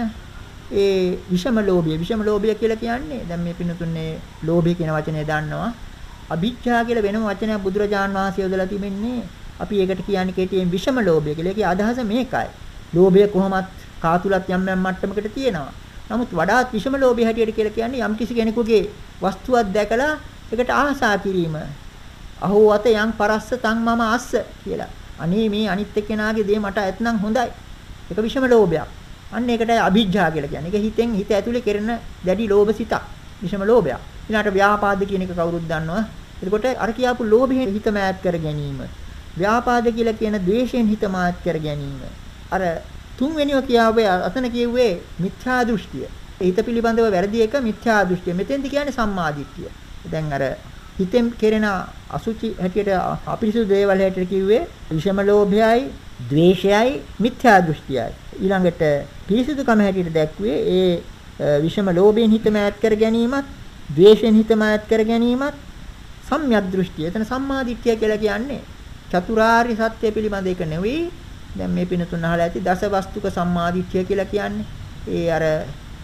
A: ඒ විෂම ලෝභය විෂම ලෝභය කියලා කියන්නේ දැන් මේ පින්නතුන්නේ ලෝභය කියන වචනේ දන්නවා අභිජ්ජා කියලා වෙනම වචනයක් බුදුරජාන් වහන්සේ යොදලා තිබෙන්නේ අපි ඒකට කියන්නේ කෙටියෙන් විෂම ලෝභය කියලා. ඒකේ අදහස මේකයි. ලෝභය කොහොමත් කාතුලත් යම් යම් මට්ටමකට තියෙනවා. නමුත් වඩාත් විෂම ලෝභය හැටියට කියලා කියන්නේ යම් කිසි කෙනෙකුගේ වස්තුවක් දැකලා ඒකට ආසා කිරීම. අහෝ අත යම් පරස්ස තන් මම අස්ස කියලා. අනේ මේ අනිත් එක්කෙනාගේ දේ මට ඇත්නම් හොඳයි. ඒක විෂම ලෝභයක්. අන්න ඒකටයි අභිජ්ජා කියලා කියන්නේ. ඒක හිතෙන් හිත ඇතුලේ කෙරෙන දැඩි ලෝභ සිතක්. විෂම ලෝභයක්. ඊළාට ව්‍යාපාද කියන එක කවුරුත් දන්නවා. එතකොට අර කියාපු ලෝභයෙන් හිත මෑත් කර ගැනීම. ව්‍යාපාද කියලා කියන ද්වේෂයෙන් හිත මාත් කර ගැනීම. අර තුන්වෙනිව කියාවේ අතන කිව්වේ මිත්‍යා දෘෂ්ටිය. හිත පිළිබඳව වැරදි එක මිත්‍යා දෘෂ්ටිය. මෙතෙන්ද කියන්නේ සම්මාදිට්ඨිය. දැන් අර හිතෙන් කෙරෙන අසුචි හැටියට අපිරිසුදු දේවල් හැටියට කිව්වේ විෂම ලෝභයයි ද්වේෂයයි මිත්‍යා දෘෂ්ටියයි. ඊළඟට පිරිසිදුකම හැටියට දැක්ුවේ ඒ විෂම ලෝභයෙන් හිත මෑත් කර ගැනීමත්, ද්වේෂයෙන් හිත මෑත් කර ගැනීමත් සම්‍යක් දෘෂ්ටිය. එතන සම්මාදිට්ඨිය කියලා කියන්නේ චතුරාර්ය සත්‍ය පිළිබඳ එක නෙවෙයි. දැන් මේ පිනතුන් අහලා ඇති දස වස්තුක සම්මාදිට්ඨිය කියලා කියන්නේ ඒ අර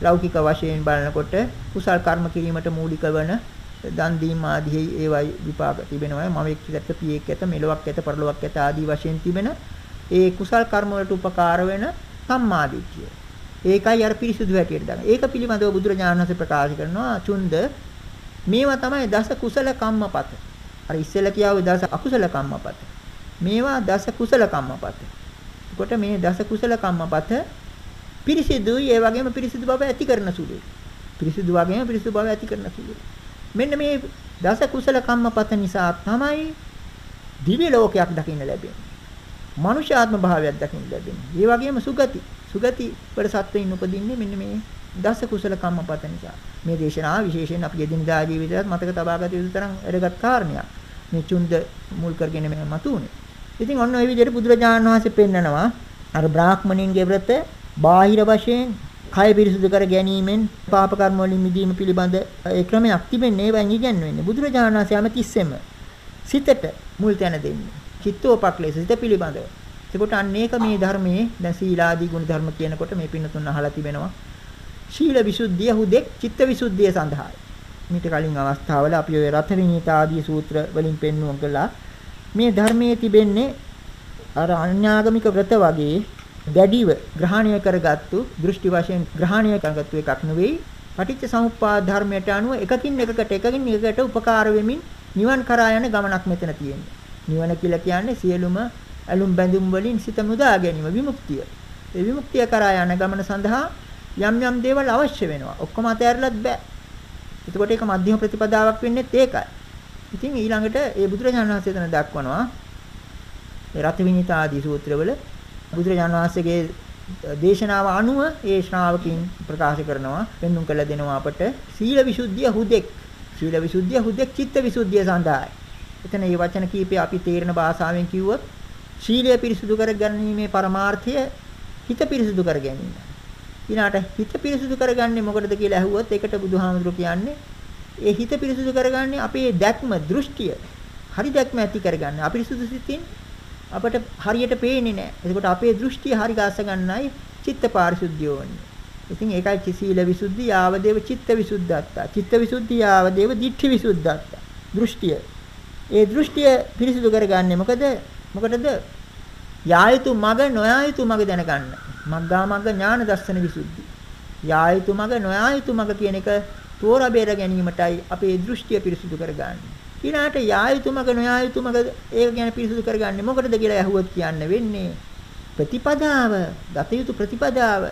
A: ලෞකික වශයෙන් බලනකොට කුසල් කර්ම කිරීමට මූලික වන දන් දීම ආදී ඒවයි විපාක තිබෙනවා මම එක්කකට පියෙක් ඇත මෙලොවක් ඇත පරලොවක් ඇත ආදී වශයෙන් තිබෙන ඒ කුසල් කර්ම වලට උපකාර වෙන සම්මාදිට්ඨිය. ඒකයි අර පිරිසුදු හැටියට දාන. ඒක පිළිබඳව බුදුරජාණන් වහන්සේ ප්‍රකාශ කරනවා චුන්ද මේවා තමයි දස කුසල කම්මපත. අර ඉස්සෙල්ලා කියාවේ දස අකුසල කම්මපත. මේවා දස කුසල කම්මපත. එතකොට මේ දස කුසල කම්මපත පිරිසිදුයි ඒ වගේම පිරිසිදු බව ඇති කරන සුළුයි. පිරිසිදු වගේම පිරිසිදු බව ඇති කරන සුළුයි. මෙන්න මේ දස කුසල කම්මපත නිසා තමයි දිව්‍ය ලෝකයක් දකින්න ලැබෙන්නේ. මනුෂ්‍යාත්ම භාවයක් දකින්න ලැබෙන්නේ. ඒ වගේම සුගති. සුගති වල සත්වයින් උපදින්නේ මෙන්න මේ දස කුසල කම්මපත නිසා. මේ දේශනාව විශේෂයෙන් අපි එදිනදා ජීවිතයත් මතක තබා ගත යුතු තරම් වැදගත් කාරණයක්. මේ චුන්ද මුල් කරගෙන මේ මතුනේ. ඉතින් ඔන්න ඔය විදිහට බුදුරජාණන් වහන්සේ පෙන්නනවා අර බ්‍රාහ්මණින්ගේ වෘත බාහිර වශයෙන් කය පිරිසුදු කර ගැනීමෙන් පාප කර්ම වලින් මිදීම පිළිබඳ ඒ ක්‍රමයක් තිබෙන්නේ ඒවෙන් ඉගැන්වෙන්නේ. බුදුරජාණන් වහන්සේ හැමතිස්සෙම සිතට මුල් තැන දෙන්නේ. චිත්තෝපක්ලේශ සිත පිළිබඳව. එතකොට අන්න ඒක මේ ධර්මයේ දැන් සීලාදී ගුණ ධර්ම කියනකොට මේ පින්නතුන් අහලා තිබෙනවා. ශීල විසුද්ධිය හුදෙක් චිත්ත විසුද්ධිය සඳහායි. මීට කලින් අවස්ථාවල අපි ඔය රත විනීත ආදී සූත්‍ර වලින් පෙන්වුම් කළා. මේ ධර්මයේ තිබෙන්නේ අර අන්‍යාගමික व्रත වගේ දැඩිව ග්‍රහණය කරගත්තු දෘෂ්ටි වශයෙන් ග්‍රහණය කරගත්තු එකක් නෙවෙයි. පටිච්ච සමුප්පාද ධර්මයට අනුව එකකින් එකකට එකකින් එකකට උපකාර වෙමින් නිවන් කරා යන ගමනක් මෙතන තියෙන්නේ. නිවන කියලා කියන්නේ සියලුම ඇලුම් බැඳුම් වලින් සිත මුදා ගැනීම විමුක්තිය. ඒ විමුක්තිය කරා යන ගමන සඳහා යම් යම් දේවල් අවශ්‍ය වෙනවා. ඔක්කොම අතහැරලත් බෑ. එතකොට ඒක මධ්‍යම ප්‍රතිපදාවක් වෙන්නේ ඒකයි. ඉතින් ඊළඟට ඒ බුදුරජාණන් වහන්සේ එතන දක්වනවා ඒ රතවිනිත ආදී සූත්‍රවල බුදුරජාණන් වහන්සේගේ දේශනාව අනුව ඒ ශ්‍රාවකින් ප්‍රකාශ කරනවා පෙන්눔 කළ දෙනවා අපට සීල විසුද්ධිය හුදෙක් සීල විසුද්ධිය හුදෙක් චිත්ත විසුද්ධිය සඳහායි. එතන මේ වචන කීපය අපි තේරෙන භාෂාවෙන් කිව්වොත් ශීලය පිරිසුදු කරගැනීමේ පරමාර්ථය හිත පිරිසුදු කර ගැනීම. ඊළාට හිත පිරිසුදු කරගන්නේ මොකටද කියලා ඇහුවොත් ඒකට බුදුහාමුදුරු කියන්නේ ඒ හිත පිරිසුදු කරගන්නේ අපේ දැක්ම දෘෂ්ටිය හරි දැක්ම ඇති කරගන්න. අපිරිසුදු සිතින් අපට හරියට පේන්නේ නැහැ. එතකොට අපේ දෘෂ්ටිය හරි ගාස ගන්නයි චිත්ත පාරිශුද්ධිය වන්නේ. ඉතින් ඒකයි සීල විසුද්ධි යාවදේව චිත්ත විසුද්ධත්තා. චිත්ත විසුද්ධි යාවදේව දිට්ඨි විසුද්ධත්තා. දෘෂ්ටිය. ඒ දෘෂ්ටිය පිරිසුදු කරගන්නේ මොකද? මොකටද? යායුතු මග නොයායුතු මග දැනගන්න. මග්ගා මග්ග ඥාන දර්ශන විසුද්ධි. යායුතු මග නොයායුතු මග කියන එක තෝරා බේර ගැනීමටයි අපේ දෘෂ්ටිය පිරිසුදු කරගන්නේ. ඊළාට යායුතුමක නොයායුතුමක ඒක ගැන පිරිසුදු කරගන්නේ මොකටද කියලා ඇහුවොත් කියන්න වෙන්නේ ප්‍රතිපදාව ගත යුතු ප්‍රතිපදාව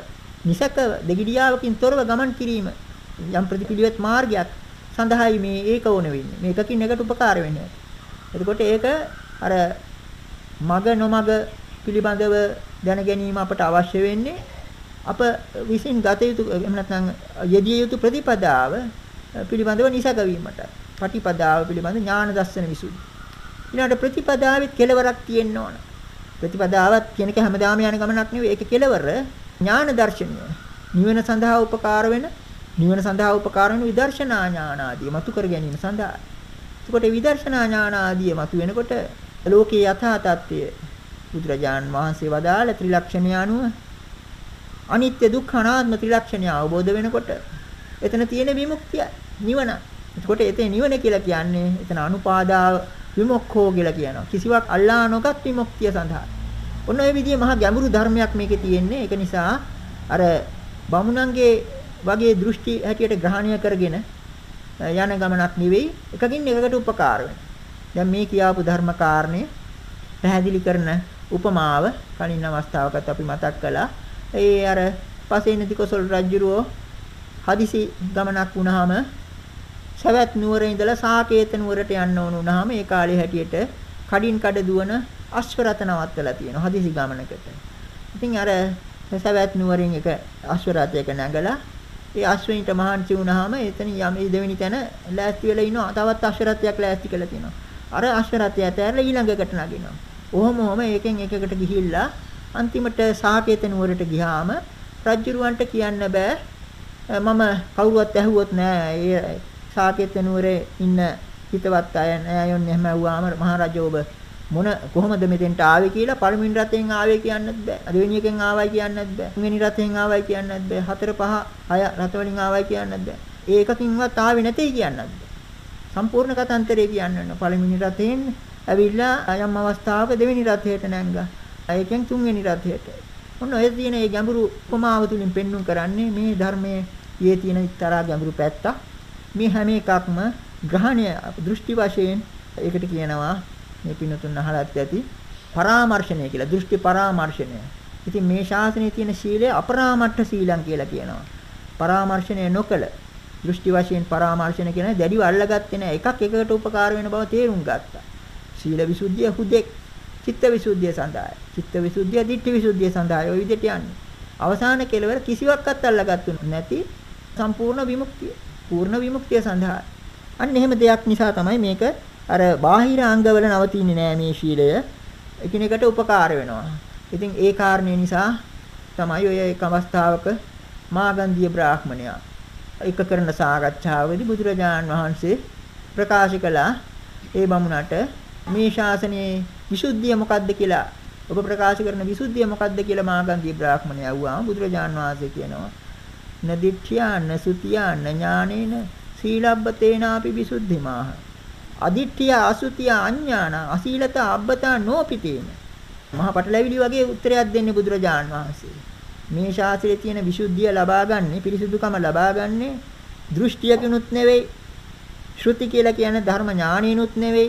A: නිසක දෙගිඩියාවකින් තොරව ගමන් කිරීම යම් ප්‍රතිපිළිවෙත් මාර්ගයක් සඳහායි මේ ඒක ඕන වෙන්නේ. මේකකින් එකට උපකාර වෙන්නේ. එතකොට ඒක අර මග නොමග පිළිබඳව දැන ගැනීම අපට අවශ්‍ය වෙන්නේ අප විසින් ගත යුතු එහෙම නැත්නම් යෙදිය යුතු ප්‍රතිපදාව පිළිබඳව නිසක වීමට. පටිපදාව පිළිබඳ ඥාන දර්ශන විසුද්ධි. ඊළඟට ප්‍රතිපදාවෙත් කෙලවරක් තියෙන්න ඕන. ප්‍රතිපදාවත් කියන එක හැමදාම යන ගමනක් නෙවෙයි. ඒක කෙලවර ඥාන දර්ශනය. නිවන සඳහා උපකාර වෙන නිවන සඳහා උපකාර වෙන විදර්ශනා ඥාන ආදී මතු කර ගැනීම සඳහා. එතකොට විදර්ශනා ඥාන ආදී මතු වෙනකොට ලෝකේ යථා තත්ත්වය බුදුරජාන් වහන්සේ වදාළ ත්‍රිලක්ෂණය අනුව අනිත්‍ය දුක්ඛ අනාත්ම ත්‍රිලක්ෂණය අවබෝධ වෙනකොට එතන තියෙන විමුක්තිය නිවන එතකොට එතේ නිවන කියලා කියන්නේ එතන අනුපාදා විමුක්ඛෝ කියලා කියනවා. කිසිවක් අල්ලා නොගත් විමුක්තිය සඳහා. ඔන්න ඔය විදිහේ මහා ගැඹුරු ධර්මයක් මේකේ තියෙන්නේ. ඒක නිසා අර බමුණන්ගේ වගේ දෘෂ්ටි හැටියට ග්‍රහණය කරගෙන යන ගමනක් නෙවෙයි එකකින් එකකට උපකාර දැන් මේ කියාපු ධර්ම කාරණේ පැහැදිලි කරන උපමාව කලින් අවස්ථාවකත් අපි මතක් කළා. ඒ අර පසේනති කොසල් රජුරෝ හදිසි ගමනක් වුණාම සවැත් නුවර ඉඳලා සාකේත නුවරට යන්න ඕන වුණාම ඒ කාලේ හැටියට කඩින් කඩ දුවන අශ්ව රථ නවත්තලා තියෙනවා හදිසි ගමනකට. ඉතින් අර සවැත් නුවරින් එක අශ්ව රථයක නැගලා ඒ අශ්වයින්ට මහන්සි වුණාම එතන යම් දෙවෙනි තැන ලෑස්ති වෙලා ඉනවා තවත් අශ්ව රථයක් ලෑස්ති කරලා තියෙනවා. අර අශ්ව රථය ඇතැරලා ඊළඟකට නගිනවා. ඔහොම ඔහොම එකෙන් එකකට ගිහිල්ලා අන්තිමට සාකේත නුවරට ගියාම රජුරවන්ට කියන්න බෑ මම කවුරුවත් ඇහුවොත් නෑ සාකේත නුවරේ ඉන්න හිතවත් අය නෑයොන් එහෙම ඇහුවාම මහරජා ඔබ මොන කොහොමද මෙතෙන්ට ආවේ කියලා පළවෙනි රතෙන් ආවේ කියන්නත් බෑ. දෙවෙනි එකෙන් ආවයි කියන්නත් බෑ. තුන්වෙනි රතෙන් ආවයි කියන්නත් බෑ. හතර පහ හය රත වලින් ආවයි කියන්නත් බෑ. ඒකකින්වත් ආවේ නැtei කියන්නත් බෑ. සම්පූර්ණ කතන්තරේ කියන්න ඕන. පළවෙනි රතෙන් ඇවිල්ලා යම් අවස්ථාවක දෙවෙනි රතයට නැංගා. ඒකෙන් තුන්වෙනි රතයට. ඔන්න ඔය තියෙන මේ ගැඹුරු උපමාව තුලින් පෙන්눔 කරන්නේ මේ ධර්මයේ යේ තියෙන එක්තරා ගැඹුරු පැත්තක්. මේ හැම එකක්ම ග්‍රහණය දෘෂ්ටි වශයෙන් ඒකට කියනවා මේ පින්නතුන් අහලත් ඇති පරාමර්ශණය කියලා දෘෂ්ටි පරාමර්ශණය. ඉතින් මේ ශාසනයේ තියෙන සීලය අපරාමට්ඨ සීලං කියලා කියනවා. පරාමර්ශණය නොකළ දෘෂ්ටි වශයෙන් පරාමර්ශණය කියන දැඩිව අල්ලගත්තේ නැහැ. එකක් එකකට උපකාර වෙන බව තේරුම් ගත්තා. සීල විසුද්ධිය හුදෙක් චිත්ත විසුද්ධිය සඳහායි. චිත්ත විසුද්ධිය දිට්ඨි විසුද්ධිය සඳහායි. ওই විදිහට යන්නේ. අවසාන කෙලවර කිසිවක්වත් අල්ලගත්තු නැති සම්පූර්ණ විමුක්තිය. පූර්ණ විමුක්තිය සඳහා. අන්න එහෙම දෙයක් නිසා තමයි මේක අර බාහිර අංගවල නවතින්නේ නෑ මේ ශීලය. එකිනෙකට උපකාර වෙනවා. ඉතින් ඒ කාරණේ නිසා තමයි ඔය එක අවස්ථාවක මාගන්ධිය බ්‍රාහ්මණයා එක කරන සාකච්ඡාවේදී බුදුරජාන් වහන්සේ ප්‍රකාශ කළා ඒ බමුණට මේ ශාසනයේ විසුද්ධිය මොකක්ද කියලා ඔබ ප්‍රකාශ කරන විසුද්ධිය මොකක්ද කියලා මාගන්ධිය බ්‍රාහ්මණයා වුවාම බුදුරජාන් වහන්සේ කියනවා නදිට්ඨියා නසුතියා ඥානේන සීලබ්බතේනාපි විසුද්ධිමාහ අදිට්ඨිය අසුතිය අඥාන අසීලත අබ්බතා නෝපිතේන මහා පටලැවිලි වගේ උත්තරයක් දෙන්නේ බුදුරජාන් වහන්සේ මේ ශාස්ත්‍රයේ තියෙන විසුද්ධිය ලබා ගන්න පිරිසුදුකම ලබා ගන්නේ දෘෂ්ටියකිනුත් නෙවෙයි ශ්‍රුති කියලා කියන්නේ ධර්ම ඥානිනුත් නෙවෙයි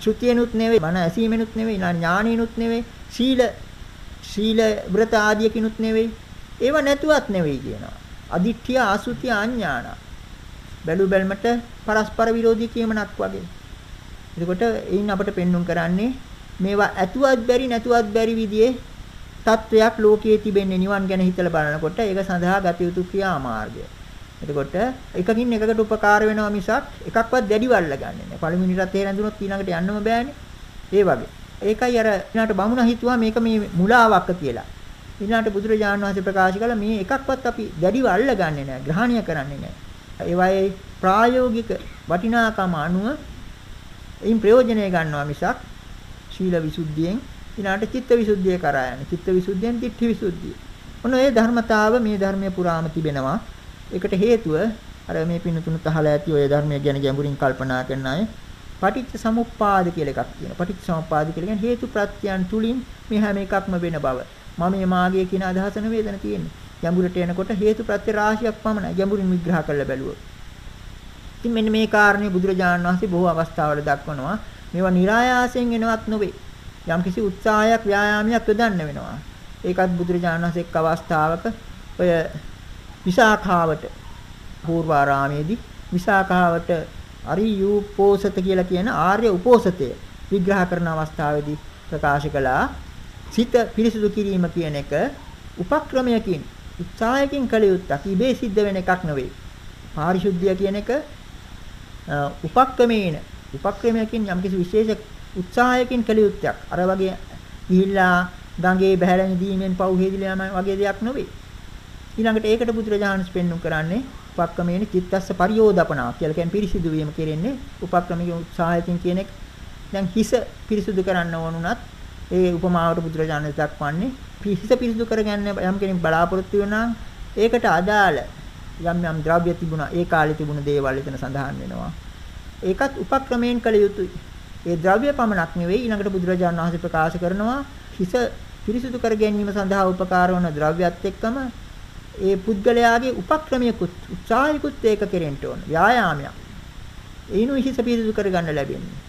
A: ශ්‍රුතියනුත් නෙවෙයි මන ඇසීමෙනුත් නෙවෙයි ඥානිනුත් නෙවෙයි සීල ශීල ව්‍රත ආදී කිනුත් නෙවෙයි. ඒව නැතුවත් නෙවෙයි කියනවා. අදිඨ්ඨිය ආසුතිය ආඥාන. බැලු බැලමට පරස්පර විරෝධී කියමනක් වගේ. එතකොට එයින් අපට පෙන්눔 කරන්නේ මේවා ඇතුවත් බැරි නැතුවත් බැරි විදිහේ තත්වයක් ලෝකයේ තිබෙන්නේ නිවන් ගැන හිතලා බලනකොට ඒක සඳහා ගත යුතු ක්‍රියාමාර්ගය. එතකොට එකකින් එකකට උපකාර වෙනවා මිසක් එකක්වත් දැඩිව අල්ලගන්නේ නැහැ. පළවෙනි රතේ රැඳුනොත් ඊළඟට යන්නම බෑනේ. ඒ වගේ. ඒකයි අර ඊළඟට බමුණ හිතුවා මේක මේ මුලාවක් කියලා. ඊළඟට බුදුරජාණන් වහන්සේ ප්‍රකාශ කළා මේ එකක්වත් අපි දැඩිව අල්ලගන්නේ නැහැ. ග්‍රහණය කරන්නේ නැහැ. ඒවායේ ප්‍රායෝගික වටිනාකම අනුව එයින් ප්‍රයෝජනය ගන්නවා මිසක් ශීල විසුද්ධියෙන් ඊළඟට චිත්ත විසුද්ධිය කරා යන. චිත්ත විසුද්ධියෙන් දිට්ඨි විසුද්ධිය. ඔන්න ඒ ධර්මතාව මේ ධර්මයේ පුරාම තිබෙනවා. ඒකට හේතුව අර මේ පින්නතුණු තහල ඇති ඔය ධර්මය ගැන ගැඹුරින් කල්පනා කරන අය පටිච්ච සමුප්පාද කියලා එකක් තියෙනවා. පටිච්ච සමුප්පාද කියලා කියන්නේ හේතු ප්‍රත්‍යයන් තුලින් මේ හැම එකක්ම වෙන බව. මම මේ මාගේ කියන අදහස නෙවෙයි එතන තියෙන්නේ. ගැඹුරට එනකොට හේතු ප්‍රත්‍ය රාශියක් පමණයි ගැඹුරින් විග්‍රහ කරලා බැලුවොත්. ඉතින් මෙන්න මේ කාරණේ බුදුරජාණන් වහන්සේ බොහෝ අවස්ථාවල දක්වනවා. මේවා નિરાයාසයෙන් එනවත් නොවේ. යම්කිසි උත්සාහයක් ව්‍යායාමයක් යොදන්න වෙනවා. ඒකත් බුදුරජාණන් වහන්සේ එක් අවස්ථාවක ඔය විසාඛාවට පූර්වාරාමේදී විසාඛාවට අරියූපෝසත කියලා කියන ආර්ය උපෝසතය විග්‍රහ කරන අවස්ථාවේදී ප්‍රකාශ කළා සිත පිරිසුදු කිරීම කියන එක උපක්‍රමයකින් උත්සාහයකින් කළ යුත්තක් ඉබේ සිද්ධ වෙන එකක් නෙවෙයි. පාරිශුද්ධිය කියන එක උපක්‍රමේන උපක්‍රමයකින් යම්කිසි විශේෂ උත්සාහයකින් කළ යුත්තක්. අර වගේ ගිහිල්ලා ගඟේ බහැලා දීමෙන් පව් හේදිලා යන වගේ දෙයක් නෙවෙයි. ඊළඟට ඒකට බුදුරජාණන් පෙන්වු කරන්නේ උපක්‍රමයෙන් චිත්තස්ස පරියෝදපනා කියලා කියන්නේ පිරිසිදු වීම කෙරෙන්නේ උපක්‍රමික උත්සාහයකින් කියන එක. දැන් හිස පිරිසිදු කරන්න ඕනුණත් ඒ උපමාවට බුදුරජාණන් දක්වන්නේ හිස පිරිසිදු කරගන්න යම් කෙනෙක් බලාපොරොත්තු වෙනා ඒකට අදාළ යම් යම් ද්‍රව්‍ය තිබුණා ඒ කාලේ තිබුණ දේවල් එතන සඳහන් වෙනවා. ඒකත් උපක්‍රමයෙන් කළ යුතුයි. ඒ ද්‍රව්‍ය පමණක් නෙවෙයි ඊළඟට බුදුරජාණන් වහන්සේ ප්‍රකාශ කරනවා හිස පිරිසිදු කර ගැනීම සඳහා උපකාර වන ද්‍රව්‍යත් එක්කම ඒ පුද්ගලයාගේ උපක්‍රමයකුත් උත්සාහයකුත් ඒක කෙරෙන්න ඕන. ව්‍යායාමයක්. ඒනු හිස පිරිසිදු කරගන්න ලැබෙන්නේ.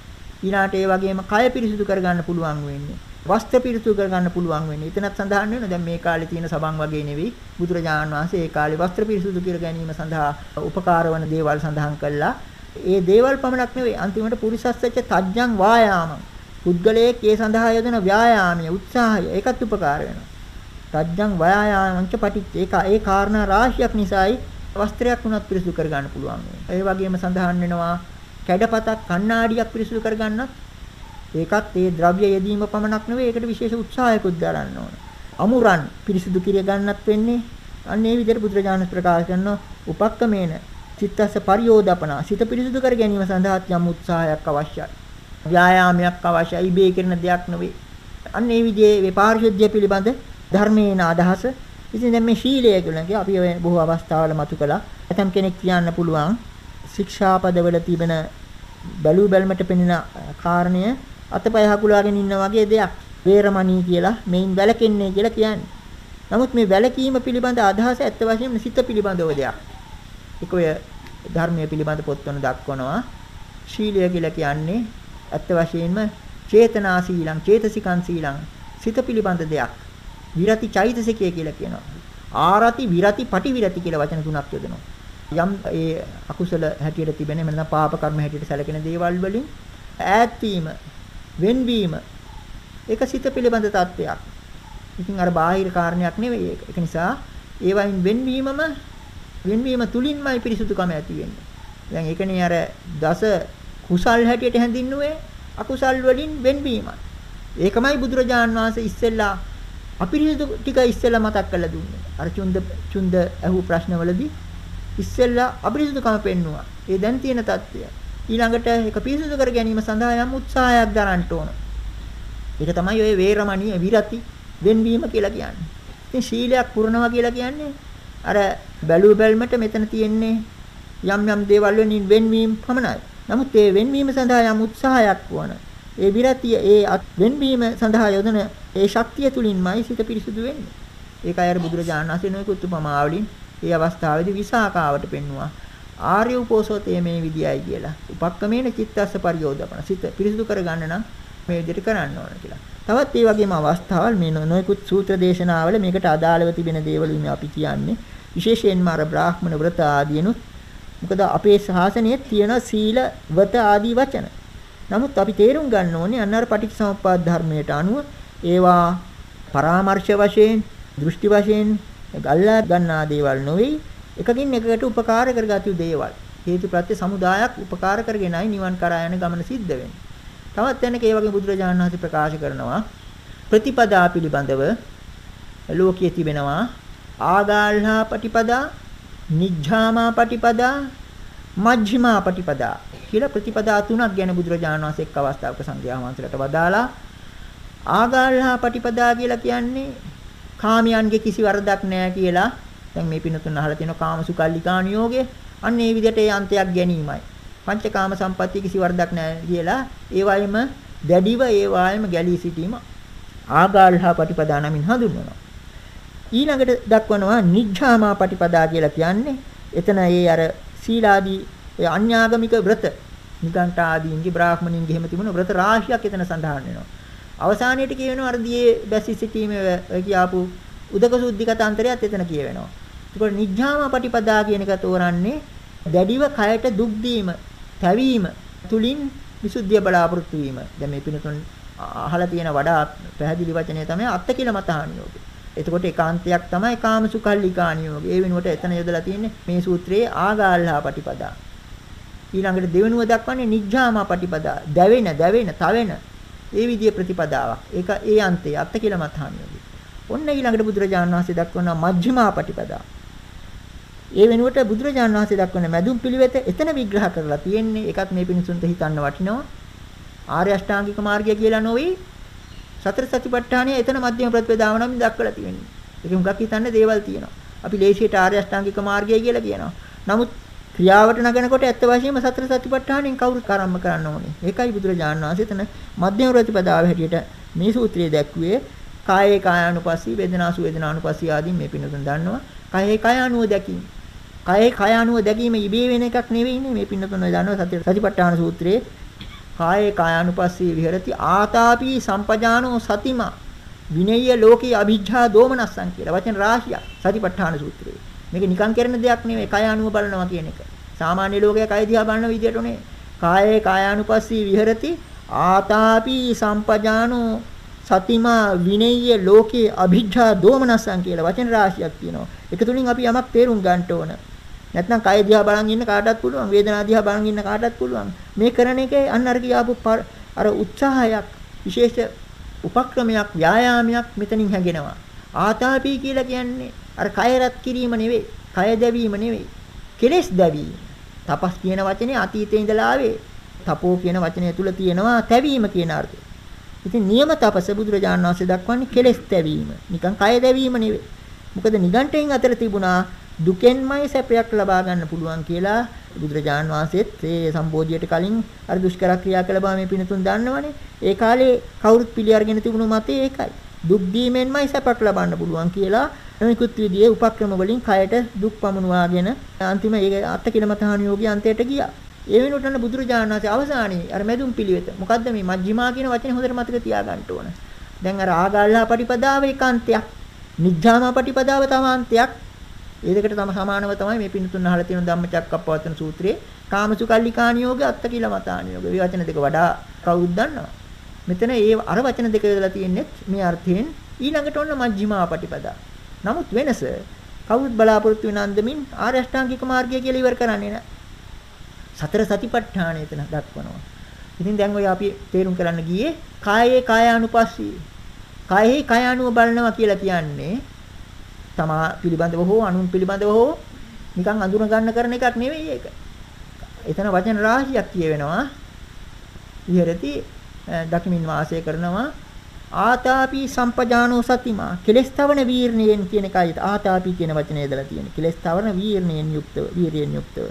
A: ඊළාට ඒ වගේම කය පිරිසිදු කරගන්න පුළුවන් වෙන්නේ. වස්ත්‍ර පිරිසිදු කරගන්න පුළුවන් වෙන්නේ. එතනත් සඳහන් වෙනවා දැන් මේ කාලේ තියෙන සබන් වගේ නෙවෙයි. බුදුරජාණන් වහන්සේ ඒ කාලේ වස්ත්‍ර පිරිසිදු කර ගැනීම සඳහා උපකාර වන දේවල් සඳහන් කළා. ඒ දේවල් පමණක් නෙවෙයි අන්තිමට පුරිසස්සච්ච තජ්ජං වායාමං. පුද්ගලයෙක් ඒ සඳහා යොදන ව්‍යායාමය, උත්සාහය ඒකත් උපකාර වෙනවා. තජ්ජං වයායාමංච පටිච්ච ඒක ඒ කාරණා රාශියක් නිසායි වස්ත්‍රයක් උනත් පිරිසුදු කරගන්න පුළුවන්. ඒ වගේම සඳහන් වෙනවා කැඩපතක් කණ්ණාඩියක් පිරිසුදු කරගන්නත් ඒකත් ඒ ද්‍රව්‍ය යෙදීම පමණක් නෙවෙයි ඒකට විශේෂ උත්සාහයකුත් දරන්න ඕන. අමුරන් පිරිසුදු කිරිය ගන්නත් වෙන්නේ අන්න ඒ විදිහට බුදුරජාණන් ප්‍රකාශ කරන උපක්කමේන චිත්තස පරියෝදපන සිත පිරිසුදු කර ගැනීම සඳහා යම් උත්සාහයක් අවශ්‍යයි. ව්‍යායාමයක් අවශ්‍යයි. ඉබේ කරන දෙයක් නෙවෙයි. අන්න ඒ විදිහේ මේ පාරිශුද්ධිය පිළිබඳ ධර්මේන අදහස. ඉතින් දැන් මේ ශීලය කියන්නේ අපි ඔය බොහෝ අවස්ථාවල මතු කළා. ඇතම් කෙනෙක් කියන්න පුළුවන් ශික්ෂාපදවල තිබෙන බැලු බැලමට පෙනෙන කාරණය අතපය හකුලාගෙන ඉන්න වගේ දෙයක්. වේරමණී කියලා මේන් වැළකෙන්නේ කියලා කියන්නේ. නමුත් මේ වැළකීම පිළිබඳ අදහස ඇත්ත වශයෙන්ම සිත පිළිබඳව දෙයක්. ඒක ඔය ධර්මයේ පිළිබඳ පොත්වල දක්වනවා. ශීලය කියලා කියන්නේ ඇත්ත වශයෙන්ම චේතනා සීලං, චේතසිකං සීලං සිත පිළිබඳ දෙයක්. විරති චෛතසිකය කියලා කියනවා. ආරති විරති පටි විරති කියලා වචන තුනක් යොදනවා. යම් ඒ අකුසල හැටියට තිබෙන එහෙම නැත්නම් පාප කර්ම හැටියට සැලකෙන දේවල් වලින් ඈත් වීම, වෙන්වීම ඒක සිත පිළිබඳ තත්වයක්. ඉතින් අර බාහිර කාරණයක් නෙවෙයි ඒක. ඒක නිසා ඒවයින් වෙන්වීමම වෙන්වීම තුලින්මයි පිරිසුදුකම ඇති වෙන්නේ. දැන් ඒකනේ අර දස කුසල් හැටියට හැඳින්නුවේ අකුසල් වලින් වෙන්වීම. ඒකමයි බුදුරජාන් වහන්සේ ඉස්සෙල්ලා අපිරිසුදු ටික ඉස්සෙල්ලා මතක් කරලා දුන්නේ. අර චුන්ද චුන්ද ඇහුව ප්‍රශ්නවලදී ඉස්සෙල්ලා අපිරිසුදුකම පෙන්නුවා. ඒ දැන් තියෙන தත්ත්වය. ඊළඟට ඒක පිරිසිදු කර ගැනීම සඳහා යම් උත්සාහයක් දරන්න ඕන. ඒක තමයි ඔය වේරමණී විරති වෙන්වීම කියලා කියන්නේ. ඉතින් ශීලයක් පුරනවා කියලා කියන්නේ අර බැලු බැල්මට මෙතන තියෙන්නේ යම් යම් දේවල් වලින් වෙන්වීම පමණයි. නමුත් ඒ වෙන්වීම සඳහා යම් උත්සාහයක් වුණා. ඒ විරතිය ඒ වෙන්වීම සඳහා යොදන ඒ ශක්තිය තුලින්මයි සිත පිරිසුදු වෙන්නේ. ඒකයි අර බුදුරජාණන් වහන්සේ නොයෙකුත් උපමාවලින් ඒ අවස්ථාවේදී විසාකාවට පෙන්නවා. ආර්ය උපෝසතයේ මේ විදියයි කියලා. උපක්කමේන චිත්තස්ස පරියෝදපන. සිත පිරිසුදු කරගන්න නම් මේ විදිහට කරන්න ඕන කියලා. තවත් ඒ වගේම අවස්ථාවල් මේ නොයෙකුත් සූත්‍ර දේශනාවල මේකට අදාළව තිබෙන දේවල් මේ අපි කියන්නේ විශේෂයෙන්ම අර බ්‍රාහ්මණ වෘත ආදීනුත් මොකද අපේ ශාසනයේ තියෙන සීල වත ආදී වචන. නමුත් අපි තේරුම් ගන්න ඕනේ අන්න අර පටිච්චසමුප්පාද ධර්මයට අනුව ඒවා පරාමර්ශ වශයෙන්, දෘෂ්ටි වශයෙන් ගල්ලා ගන්නා දේවල් නොවේ. එකකින් එකකට උපකාර කරගත යුතු දේවල්. හේතු ප්‍රත්‍ය සමුදායක් උපකාර කරගෙනයි නිවන් කරා යන ගමන සිද්ධ වෙන්නේ. තවත් වෙනක ඒ වගේ බුදුරජාණන් වහන්සේ ප්‍රකාශ කරනවා ප්‍රතිපදා පිළිබඳව ලෝකයේ තිබෙනවා ආගාල්හා පටිපදා නිජ්ජාමා පටිපදා මජ්ක්‍ධිමා පටිපදා කියලා ප්‍රතිපදා තුනක් ගැන බුදුරජාණන් වහන්සේ එක් අවස්ථාවක සංඝයා වහන්සේලාට වදාලා ආගාල්හා පටිපදා කියලා කියන්නේ කාමයන්ගේ කිසි වරදක් නැහැ කියලා දැන් මේ පිනතුන් අහලා තියෙන කාමසුකල්ලිකා නියෝගය අන්න ඒ විදිහට ඒ අන්තයක් ගැනීමයි. පංචකාම සම්පatti කිසි වරදක් නැහැ කියලා ඒ වයිම දැඩිව ඒ වයිම ගැලී සිටීම ආගාල්හා පටිපදා නමින් හඳුන්වනවා. ඊළඟට දක්වනවා නිජ්ජාමා පටිපදා කියලා කියන්නේ එතන ඒ අර සීලාදී ඒ අන්‍යාගමික ව්‍රත නිගණ්ඨ ආදීන්ගේ බ්‍රාහ්මණින්ගේ එහෙම තිබුණ ව්‍රත රාශියක් එතන සඳහන් වෙනවා. අවසානයේට කියවෙනවා අර දියේ බැසි සිටීමේ කියාපු උදක සුද්ධිගත අන්තරයත් එතන කියවෙනවා. ඒකෝ නිජ්ජාම පටිපදා කියන එක තෝරන්නේ දැඩිව කයට දුක් දීම, තැවීම තුලින් විසුද්ධිය බලාපොරොත්තු වීම. දැන් මේ පිනතුන් අහලා තියෙන වඩා පැහැදිලි වචනය තමයි අත්ති කියලා මතහානියෝගය. එතකොට ඒකාන්තයක් තමයි කාමසුකල්ලිකානියෝගය. ඒ වෙනුවට එතන යොදලා තියෙන්නේ මේ සූත්‍රයේ ආගාල්හා පටිපදා. ඊළඟට දෙවෙනුව දක්වන්නේ නිජ්ජාමා පටිපදා. දැවෙන, දැවෙන, තවෙන ඒ විදිහේ ප්‍රතිපදාවක්. ඒක ඒ අන්තය අත්ත කියලා මතහානියෝගය. ඔන්න ඊළඟට බුදුරජාණන් වහන්සේ දක්වන මජ්ක්‍ධිමා පටිපදා. ඒ වෙනුවට බුදුරජාණන් වහන්සේ දක්වන මැදුම් පිළිවෙත එතන විග්‍රහ කරලා තියෙන්නේ. ඒකත් මේ පිණිසුන්ට හිතන්න වටිනවා. ආර්ය අෂ්ටාංගික මාර්ගය කියලා නොවේ. සතර සතිපට්ඨානය එතන මධ්‍යම ප්‍රතිපදාව නම් දක්වලා තියෙන්නේ. ඒක හුඟක් හිතන්නේ දේවල් තියෙනවා. අපි ලේසියට ආර්ය අෂ්ටාංගික මාර්ගය කියලා කියනවා. නමුත් ක්‍රියාවට නගනකොට ඇත්ත වශයෙන්ම සතර සතිපට්ඨානෙන් කවුරුත් ආරම්භ කරන්න ඕනේ. ඒකයි බුදුරජාණන් වහන්සේ එතන මධ්‍යම ප්‍රතිපදාව හැටියට මේ සූත්‍රයේ දැක්ුවේ කායේ කායානුපස්සී වේදනාසු වේදනානුපස්සී ආදී මේ පින්නතුන් දන්නවා. කායේ කායානුව දැකීම. කායේ කායානුව දැකීම ඉබේ වෙන එකක් නෙවෙයිනේ මේ පින්නතුන් දන්නවා සති සතිපට්ඨාන සූත්‍රයේ කායේ කායානුපස්සී විහෙරති ආතාපි සම්පජානෝ සතිමා විනය්‍ය ලෝකේ අභිජ්ජා දෝමනස්සං කියලා වචන රාශියක් සතිපට්ඨාන සූත්‍රයේ. මේක නිකන් කරන දෙයක් නෙවෙයි කය අනුව බලනවා කියන එක. සාමාන්‍ය ලෝකයේ කය දිහා බලන විදියට උනේ කායේ කායානුපස්සී විහෙරති ආතාපි සම්පජානෝ සතිමා විනය්‍ය ලෝකේ අභිජ්ජා දෝමනසං කියලා වචන රාශියක් තියෙනවා. ඒක තුලින් අපි යමක් තේරුම් ගන්න ඕන. නැත්නම් කය දිහා බලන් ඉන්න කාටවත් පුළුවන්, වේදනා දිහා බලන් ඉන්න කාටවත් පුළුවන්. මේ කරන එකේ අන්න අර කියාපු අර උත්සාහයක්, විශේෂ උපක්‍රමයක්, ව්‍යායාමයක් මෙතනින් හැගෙනවා. ආතාපි කියලා කියන්නේ අර කය රත් කිරීම නෙවෙයි. කය දැවීම නෙවෙයි. කෙලෙස් දැවීම. තපස් කියන වචනේ අතීතේ ඉඳලා ආවේ. තපෝ කියන වචනය තුල තියෙනවා තැවීම කියන අර්ථය. ඉතින් නියම තපස බුදුරජාණන් වහන්සේ දක්වන්නේ කෙලෙස් තැවීම. නිකන් කය දැවීම නෙවෙයි. මොකද නිගණ්ඨයෙන් අතර තිබුණා දුකෙන්මයි සැපයක් ලබා ගන්න පුළුවන් කියලා බුදුරජාණන් වහන්සේත් ඒ සම්බෝධියට කලින් අර දුෂ්කර ක්‍රියා කළ බව මේ පිනතුන් දන්නවනේ. ඒ කාලේ කවුරුත් පිළි අරගෙන තිබුණු මතේ ඒකයි. දුක් දීමෙන්මයි සැපක් ලබන්න පුළුවන් කියලා නොයෙකුත් විදිහේ උපක්‍රම වලින් කයට දුක් පමුණවාගෙන අන්තිම ඒ අත්ති කිලමතහාන යෝගී අන්තයට ගියා. ඒ වෙනුවට බුදුරජාණන් වහන්සේ අවසානයේ අර මැදුම් පිළිවෙත. මොකද්ද මේ මජ්ක්‍ධිමා කියන වචනේ හොඳට මතක තියාගන්න ඕන. දැන් අර ආගල්ලා පටිපදාව ඒකාන්තයක්. නිජ්ජාමා පටිපදාව තමාන්තයක්. ඒ දෙකට තම සමානව තමයි මේ පින්තුන් අහලා තියෙන ධම්මචක්කප්පවත්තන සූත්‍රයේ කාමසුකල්ලිකානියෝග අත්ති කිලමතානියෝග. මේ වචන දෙක වඩා කවුරුද දන්නවා? මෙතන ඒ අර වචන දෙක යොදලා තියෙන්නේ මේ අර්ථයෙන් ඊළඟට ඔන්න මජ්ක්‍ධිමා පටිපදා. නමුත් වෙනස කවුරුත් බලාපොරොත්තු වෙන අන්දමින් ආර්ය අෂ්ටාංගික මාර්ගය කියලා ඉවර කරන්නේ නැහැ. සතර සතිපට්ඨානය එතන දක්වනවා. ඉතින් දැන් ඔය අපි තේරුම් කරන්න ගියේ කායේ කායානුපස්සී. කායේ කායානුව බලනවා කියලා කියන්නේ තමා පිළිබඳව හෝ අනුන් පිළිබඳව හෝ නිකන් අඳුන ගන්න කරන එකක් නෙවෙයි ඒක. එතන වචන රාශියක් කියවෙනවා. විහෙරති දකිමින් වාසය කරනවා ආතාපි සම්පජානෝ සතිමා. කෙලස් තවන වීරණයෙන් කියන එකයි. ආතාපි කියන වචනේ යදලා තියෙන්නේ. කෙලස් තවන වීරණයෙන් යුක්තව වීරියෙන් යුක්තව.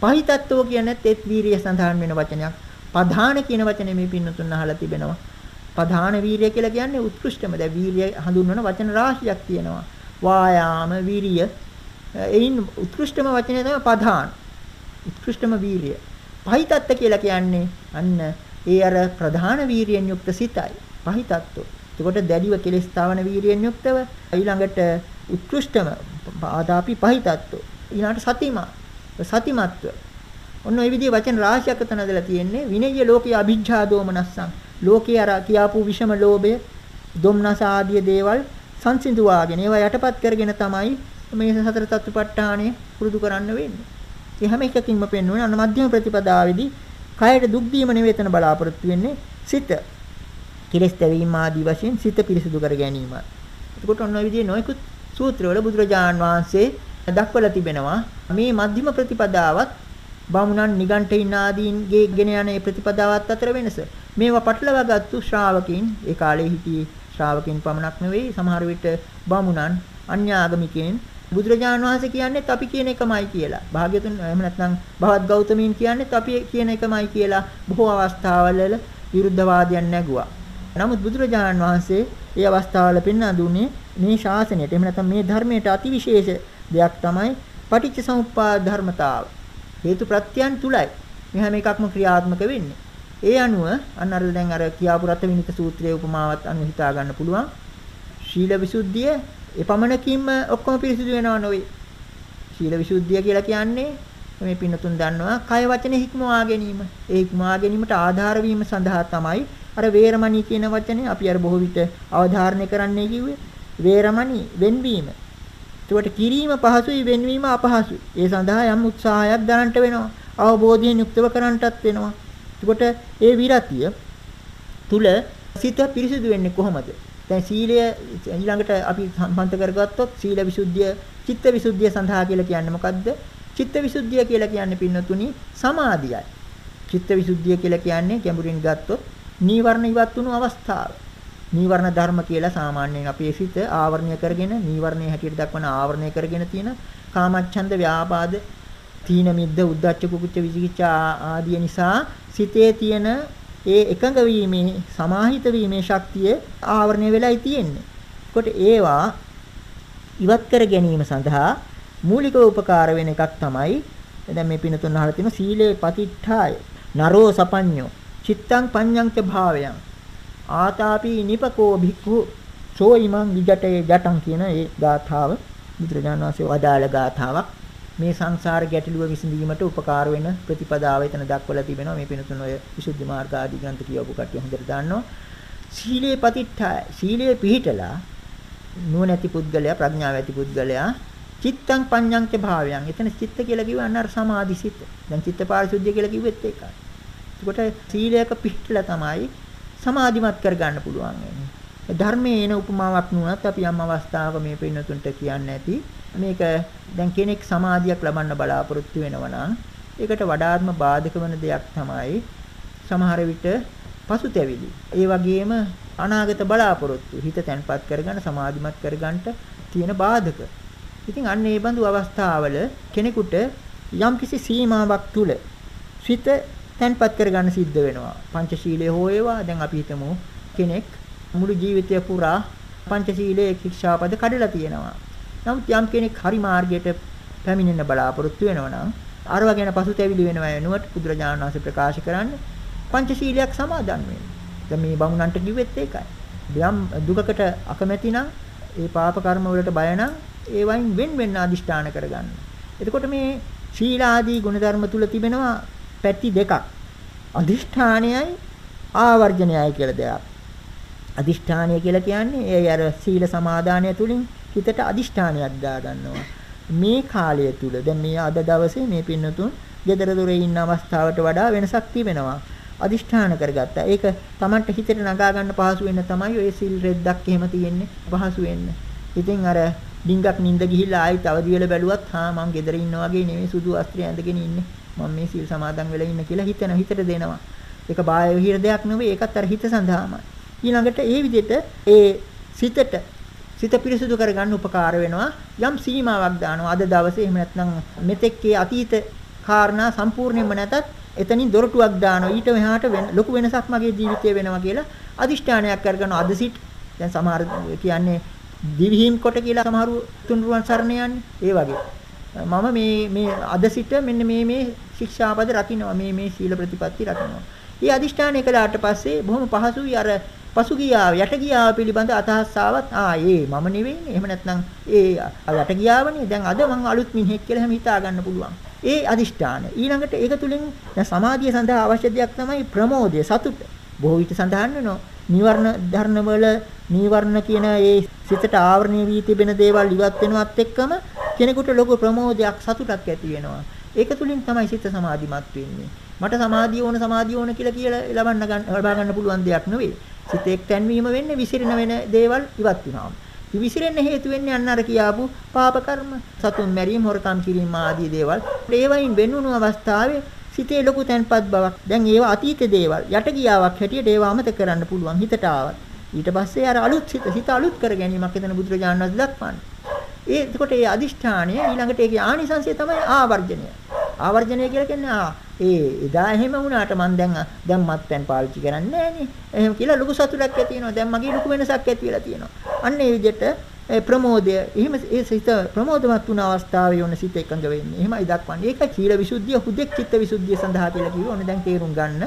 A: පහිතත්වෝ කියන්නේ තෙත් වීරිය සඳහන් වෙන වචනයක්. පධාන කියන වචනේ මේ පින්නතුන් අහලා තිබෙනවා. පධාන වීරිය කියලා කියන්නේ උත්කෘෂ්ඨම දැන් වීරිය හඳුන්වන වචන රාශියක් තියෙනවා වායාම වීරිය එයින් උත්කෘෂ්ඨම වචනේ තමයි පධාන උත්කෘෂ්ඨම වීරිය පහිතත්ත කියලා කියන්නේ අන්න ඒ අර ප්‍රධාන වීරියෙන් යුක්ත සිතයි පහිතත්ව. එතකොට දැඩිව කෙලෙස් තාවන වීරියෙන් යුක්තව ඊළඟට උත්කෘෂ්ඨම ආදාපි පහිතත්ව. ඊළඟට සතිමා සතිමත්ව. ඔන්න ඔය විදිහේ වචන රාශියක් තනදලා තියෙන්නේ විනය්‍ය ලෝකයේ අභිජ්ජා දෝමනස්සං. ලෝකයේ අර කියාපු විෂම ලෝභය, දුම්නස ආදී දේවල් සංසිඳුවාගෙන ඒවා යටපත් කරගෙන තමයි මේ සතර තත්ත්වපට්ඨානය පුරුදු කරන්න වෙන්නේ. ඒ හැම එකකින්ම පෙන්වන්නේ අන්න මධ්‍යම ප්‍රතිපදාවේදී කයට දුක් දීම නෙවෙතන බලාපොරොත්තු වෙන්නේ සිත. කෙලස් දැවීම ආදී වශයෙන් සිත පිරිසිදු කර ගැනීම. එතකොට ඔන්න ඔය විදිහේ නොයෙකුත් සූත්‍රවල බුදුරජාන් වහන්සේ දක්වලා තිබෙනවා මේ මධ්‍යම ප්‍රතිපදාවත් බමුණන් නිගණ්ඨයින් ආදීන්ගේ ගෙන යන මේ ප්‍රතිපදාවත් අතර වෙනස. මේවා පටලවාගත්තු ශ්‍රාවකින් ඒ කාලේ හිටියේ ශ්‍රාවකින් පමණක් නෙවෙයි සමහර විට බමුණන් අන්‍යාගමිකයන් බුදුරජාණන් වහන්සේ කියන්නේත් අපි කියන එකමයි කියලා. භාග්‍යතුන් එහෙම නැත්නම් භවත් ගෞතමීන් කියන්නේත් අපි කියන එකමයි කියලා බොහෝ අවස්ථාවල විරුද්ධවාදයන් නැගුවා. නමුත් බුදුරජාණන් වහන්සේ ඒ අවස්ථාවල පෙන්වා දුන්නේ මේ ශාසනයට එහෙම නැත්නම් මේ ධර්මයට අතිවිශේෂ දෙයක් තමයි පටිච්ච සමුප්පාද ධර්මතාව. හේතු ප්‍රත්‍යයන් තුලයි මේ හැම එකක්ම ක්‍රියාත්මක වෙන්නේ. ඒ අනුව අන්න අර දැන් අර කියාපු රත විනිත සූත්‍රයේ උපමාවත් අනුව හිතා ගන්න පුළුවන්. ශීල විසුද්ධිය එපමණකින්ම ඔක්කොම පිරිසිදු වෙනව නෙවෙයි. ශීල විසුද්ධිය කියලා කියන්නේ මේ පින්නතුන් දන්නවා කය වචනේ හික්මවා ගැනීම. ඒ හික්මවා ගැනීමට ආධාර වීම සඳහා තමයි අර වේරමණී කියන වචනේ අපි අර බොහෝ විට අවධාරණය කරන්නයි කිව්වේ. වේරමණී වෙන්වීම. ඒකට කිරීම පහසුයි වෙන්වීම අපහසුයි. ඒ සඳහා යම් උත්සාහයක් දරන්නට වෙනවා. අවබෝධයෙන් යුක්තව කරන්නටත් වෙනවා. එතකොට ඒ විරතිය තුල සිත පිරිසිදු වෙන්නේ කොහොමද? දැන් සීලය ඊළඟට අපි සම්පන්ත කරගත්තොත් සීල විසුද්ධිය, චිත්ත විසුද්ධිය සඳහා කියලා කියන්නේ මොකද්ද? චිත්ත විසුද්ධිය කියලා කියන්නේ පින්නතුනි සමාධියයි. චිත්ත විසුද්ධිය කියලා කියන්නේ ගැඹුරින් ගත්තොත් නීවරණ ඉවත් වුණු අවස්ථාව. නීවරණ ධර්ම කියලා සාමාන්‍යයෙන් අපේ සිත ආවරණය කරගෙන නීවරණයේ හැටියට දක්වන ආවරණය කරගෙන තියෙන කාමච්ඡන්ද ව්‍යාපාද තීන මිද්ද උද්ධච්ච කුකුච්ච විචිකිච්ඡා ආදී නිසා සිතේ තියෙන ඒ එකඟ වීමේ සමාහිත වීමේ ශක්තිය ආවරණය වෙලයි තියෙන්නේ. ඒකට ඒවා ඉවත් කර ගැනීම සඳහා මූලික උපකාර වෙන එකක් තමයි දැන් මේ පිනතුන් අහලා තියෙන සීලේ පතිට්ඨාය. නරෝ සපඤ්ඤෝ. චිත්තං පඤ්ඤං ච භාවයං ආතාපි නිපකෝ භික්ඛු සෝ ඉමං විජටේ ජටං කියන ඒ ගාථාව බුදුරජාණන් වහන්සේ වදාළ ගාථාවක්. මේ සංසාර ගැටලුව විසඳීමට උපකාර වෙන ප්‍රතිපදාව එතන දක්වලා තිබෙනවා. මේ පිනතුන ඔය විසුද්ධි මාර්ග ආදී ග්‍රන්ථ කියවපු කට්ටිය හොඳට දන්නවා. සීලේ පතිට්ඨාය සීලේ පිහිටලා නුවණැති පුද්ගලයා ප්‍රඥාව ඇති පුද්ගලයා චිත්තං පඤ්ඤංච භාවයන්. එතන චිත්ත කියලා කිව්වන්නේ අර සමාධි සිත. දැන් චිත්ත පාරිශුද්ධිය කියලා කිව්වෙත් ඒකයි. එතකොට සීලයක පිහිටලා තමයි සමාධිමත් කරගන්න පුළුවන් වෙන්නේ ධර්මයේ එන උපමාවක් නුනත් අපි යම් අවස්ථාවක මේ පින්නතුන්ට කියන්නේ නැති මේක දැන් කෙනෙක් සමාධියක් ලබන්න බලාපොරොත්තු වෙනවා නම් ඒකට වඩාත්ම බාධක වෙන දෙයක් තමයි සමහර විට පසුතැවිලි. ඒ වගේම අනාගත බලාපොරොත්තු හිත තැන්පත් කරගන්න සමාධිමත් කරගන්නට තියෙන බාධක. ඉතින් අන්න ඒ බඳු අවස්ථාවල කෙනෙකුට යම්කිසි සීමාවක් තුල සිත තැන්පත් කරගන්න සිද්ධ වෙනවා. පංචශීලයේ හෝ ඒවා දැන් අපි හිතමු කෙනෙක් මුළු ජීවිතය පුරා පංචශීලයේ ශික්ෂාපද කඩලා තියෙනවා. නමුත් යම් කෙනෙක් හරි මාර්ගයට පැමිණෙන්න බලාපොරොත්තු වෙනවා නම් අරව ගැන පසුතැවිලි වෙනවා වෙනුවට බුදුරජාණන් වහන්සේ ප්‍රකාශ කරන්නේ පංචශීලයක් සමාදන් වෙන්න. දැන් මේ බමුණන්ට කිව්වෙත් ඒකයි. යම් දුකකට අකමැති නම් ඒ පාප කර්ම වලට බය නම් ඒ වයින් වෙන් වෙන්න අදිෂ්ඨාන කරගන්න. එතකොට මේ ශීලාදී ගුණධර්ම තුල තිබෙනවා පැති දෙකක්. අදිෂ්ඨානයයි ආවර්ජනයයි කියලා දෙයක්. අදිෂ්ඨානය කියලා කියන්නේ ඒ අර සීල සමාදානය තුලින් හිතට අදිෂ්ඨානයක් දාගන්නවා. මේ කාලය තුල දැන් මේ අද දවසේ මේ පින්නතුන් gedara dore ඉන්න අවස්ථාවට වඩා වෙනසක් තිබෙනවා. අදිෂ්ඨාන කරගත්තා. ඒක Tamanට හිතට නගා ගන්න පහසු වෙන්න තමයි ඔය සිල් රෙද්දක් එහෙම තියෙන්නේ. පහසු වෙන්න. ඉතින් අර ඩිංගක් නිින්ද ගිහිල්ලා ආයි තවදි වෙල බැලුවත් හා මං ගෙදර ඉන්නා වගේ නෙමෙයි සුදු වස්ත්‍රය ඇඳගෙන ඉන්නේ. මම මේ සීල් සමාදන් වෙලා ඉන්න කියලා හිතන හිතට දෙනවා. ඒක බාහිර දෙයක් නෙවෙයි ඒකත් අර හිත සඳහාමයි. ඊළඟට ඒ විදිහට ඒ සිතට සිත පිරිසුදු කරගන්න උපකාර වෙනවා. යම් සීමාවක් දානවා. අද දවසේ එහෙම නැත්නම් මෙතෙක්ේ අතීත කාරණා සම්පූර්ණයෙන්ම නැතත් එතනින් දොරටුවක් දානවා. ඊට මෙහාට ලොකු වෙනසක් මගේ ජීවිතේ වෙනවා කියලා අදිෂ්ඨානයක් කරගෙන අද සිට දැන් සමහර කියන්නේ දිවිහිම් කොට කියලා සමහරු තුන්රුවන් සරණ යන්නේ. ඒ වගේ. මම මේ මේ අද සිට මෙන්න මේ මේ ශික්ෂාපද රකින්නවා මේ මේ සීල ප්‍රතිපatti රකින්නවා. ඊ අදිෂ්ඨානය කළාට පස්සේ බොහොම පහසුයි අර පසුගියාව යට ගියාව පිළිබඳ අදහස් ආවත් ආ ඒ මම නෙවෙයිනේ. එහෙම නැත්නම් ඒ යට ගියාවනේ. දැන් අද මං අලුත් මිනිහෙක් කියලා හැම හිතා ගන්න පුළුවන්. ඒ අදිෂ්ඨාන. ඊළඟට ඒක තුලින් දැන් සමාධිය සඳහා අවශ්‍ය දෙයක් තමයි ප්‍රමෝදය, සතුට. බොහෝ විට සඳහන් වෙනවා නීවරණ ධර්මවල නීවරණ කියන ඒ සිතට ආවරණය වී තිබෙන දේවල් ඉවත් වෙනවත් එක්කම කෙනෙකුට ලොකු ප්‍රමෝදයක් සතුටක් ඇති වෙනවා. ඒක තුලින් තමයි සිත සමාධිමත් වෙන්නේ. මට සමාධිය ඕන සමාධිය ඕන කියලා කියලා ලබන්න ගන්න ලබා ගන්න පුළුවන් දෙයක් නෙවෙයි. සිතේ තැන්වීම වෙන්නේ විසිරෙන වෙන දේවල් ඉවත් වෙනවා. විසිරෙන්න හේතු වෙන්නේ අන්න අර කියාපු පාප කර්ම, සතුන් මැරීම, හොරකම් කිරීම ආදී දේවල්. ඒවයින් වෙන්වුණු අවස්ථාවේ සිතේ ලොකු තැන්පත් බවක්. දැන් ඒවා අතීත දේවල්. යට ගියාවක් හැටියට ඒවා අමතක කරන්න පුළුවන් හිතට ආවත්. ඊට පස්සේ අර අලුත් සිත සිත අලුත් කර ගැනීමක් එතන බුදුරජාණන් වහන්සේ දක්වන්නේ. ඒ එතකොට ඒ අදිෂ්ඨානය ඊළඟට ඒකේ ආනිසංසය තමයි ආවර්ජනය. ආවර්ජනය කියලා කියන්නේ ආ ඒ එදා එහෙම වුණාට මම දැන් දැන් මත්පැන් පාවිච්චි කරන්නේ නැහනේ. එහෙම කියලා ලොකු සතුටක් ඇති වෙනවා. දැන් මගේ ලොකු වෙනසක් ඇති වෙලා තියෙනවා. අන්න ඒ විදිහට ප්‍රමෝදය එහෙම ඒ සිත ප්‍රමෝදවත් වුණ අවස්ථාවේ යොන සිත එකඟ වෙන්නේ. එහෙමයි දක්වන්නේ. ඒක චීල විසුද්ධිය හුදෙක් චිත්ත විසුද්ධිය සඳහා කියලා කිව්ව. ඕනේ දැන් තේරුම් ගන්න.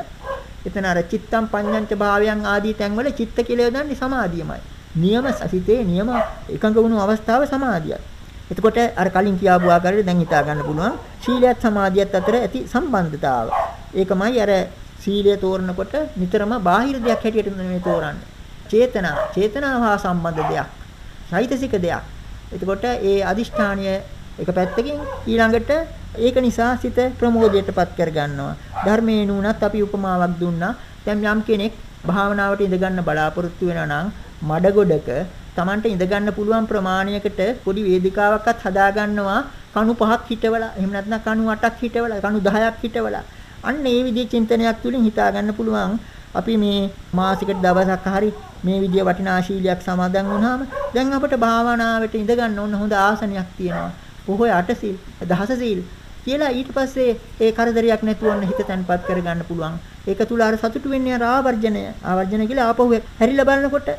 A: එතන අර චිත්තම් පඤ්ඤංච භාවයන් ආදී තැන්වල චිත්ත කියලා යොදන්නේ සමාධියමයි. නියම සිතේ නියම එකඟ වුණු අවස්ථාව සමාධියයි. එතකොට අර කලින් කියාපු ආකාරයට දැන් හිතා ගන්න පුළුවන් සීලයත් සමාධියත් අතර ඇති සම්බන්ධතාව. ඒකමයි අර සීලය තෝරනකොට නිතරම බාහිර දෙයක් හැටියට නෙමෙයි තෝරන්නේ. චේතනා, චේතනාව හා සම්බන්ධ දෙයක්. චෛතසික දෙයක්. එතකොට ඒ අදිෂ්ඨානය එක පැත්තකින් ඊළඟට ඒක නිසා සිත ප්‍රමෝදයටපත් කර ගන්නවා. ධර්මයේ නුනත් අපි උපමාවක් දුන්නා. දැන් යම් කෙනෙක් භාවනාවට ඉඳ ගන්න බලාපොරොත්තු වෙනා නම් මඩ ගොඩක Tamanට ඉඳ ගන්න පුළුවන් ප්‍රමාණයකට පොඩි වේදිකාවක්වත් හදා ගන්නවා කණු පහක් හිටවලා එහෙම නැත්නම් කණු 8ක් හිටවලා කණු 10ක් හිටවලා අන්න ඒ විදිහේ චින්තනයක් තුලින් හිතා ගන්න පුළුවන් අපි මේ මාසිකට දවසක් හරි මේ විදිය වටිනා ශීලයක් සමාදන් වුණාම දැන් අපිට භාවනාවට ඉඳ ගන්න ඕන හොඳ ආසනයක් තියෙනවා. පොහොය අටසිල්, දහසසිල් කියලා ඊට පස්සේ ඒ කරදරයක් නැතුව හිත තැන්පත් කරගන්න පුළුවන්. ඒක තුල අර සතුටු වෙන්නේ ආවර්ජනය. ආවර්ජන කියලා ආපහු හැරිලා බලනකොට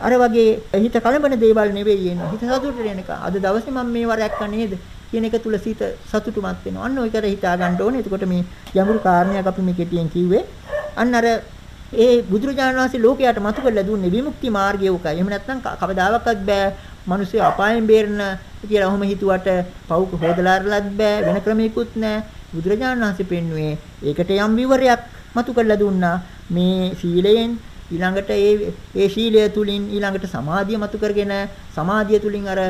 A: අර වගේ හිත කලබන දේවල් නෙවෙයි එන්නේ. හිත සතුටට එන එක. අද දවසේ මම මේ වරයක් නේද කියන එක තුල සිත සතුටුමත් වෙනවා. අන්න ඔයකට හිතා ගන්න ඕනේ. එතකොට මේ යමුරු කාරණයක් අපි මේ කෙටියෙන් කිව්වේ. අන්න අර ඒ බුදුරජාණන් වහන්සේ ලෝකයට මතු කරලා දුන්නේ විමුක්ති මාර්ගය උකයි. එහෙම නැත්නම් කවදාවත් බෑ මිනිස්සු අපායෙන් බේරන කියලා ඔහොම හිතුවට පව් හොදලාරලත් බෑ වෙන ක්‍රමයකුත් නෑ. බුදුරජාණන් වහන්සේ පෙන්වුවේ ඒකට යම් විවරයක් මතු කරලා දුන්නා. මේ සීලයෙන් ඊළඟට ඒ ඒ ශීලය තුලින් ඊළඟට සමාධිය මතු කරගෙන සමාධිය තුලින් අර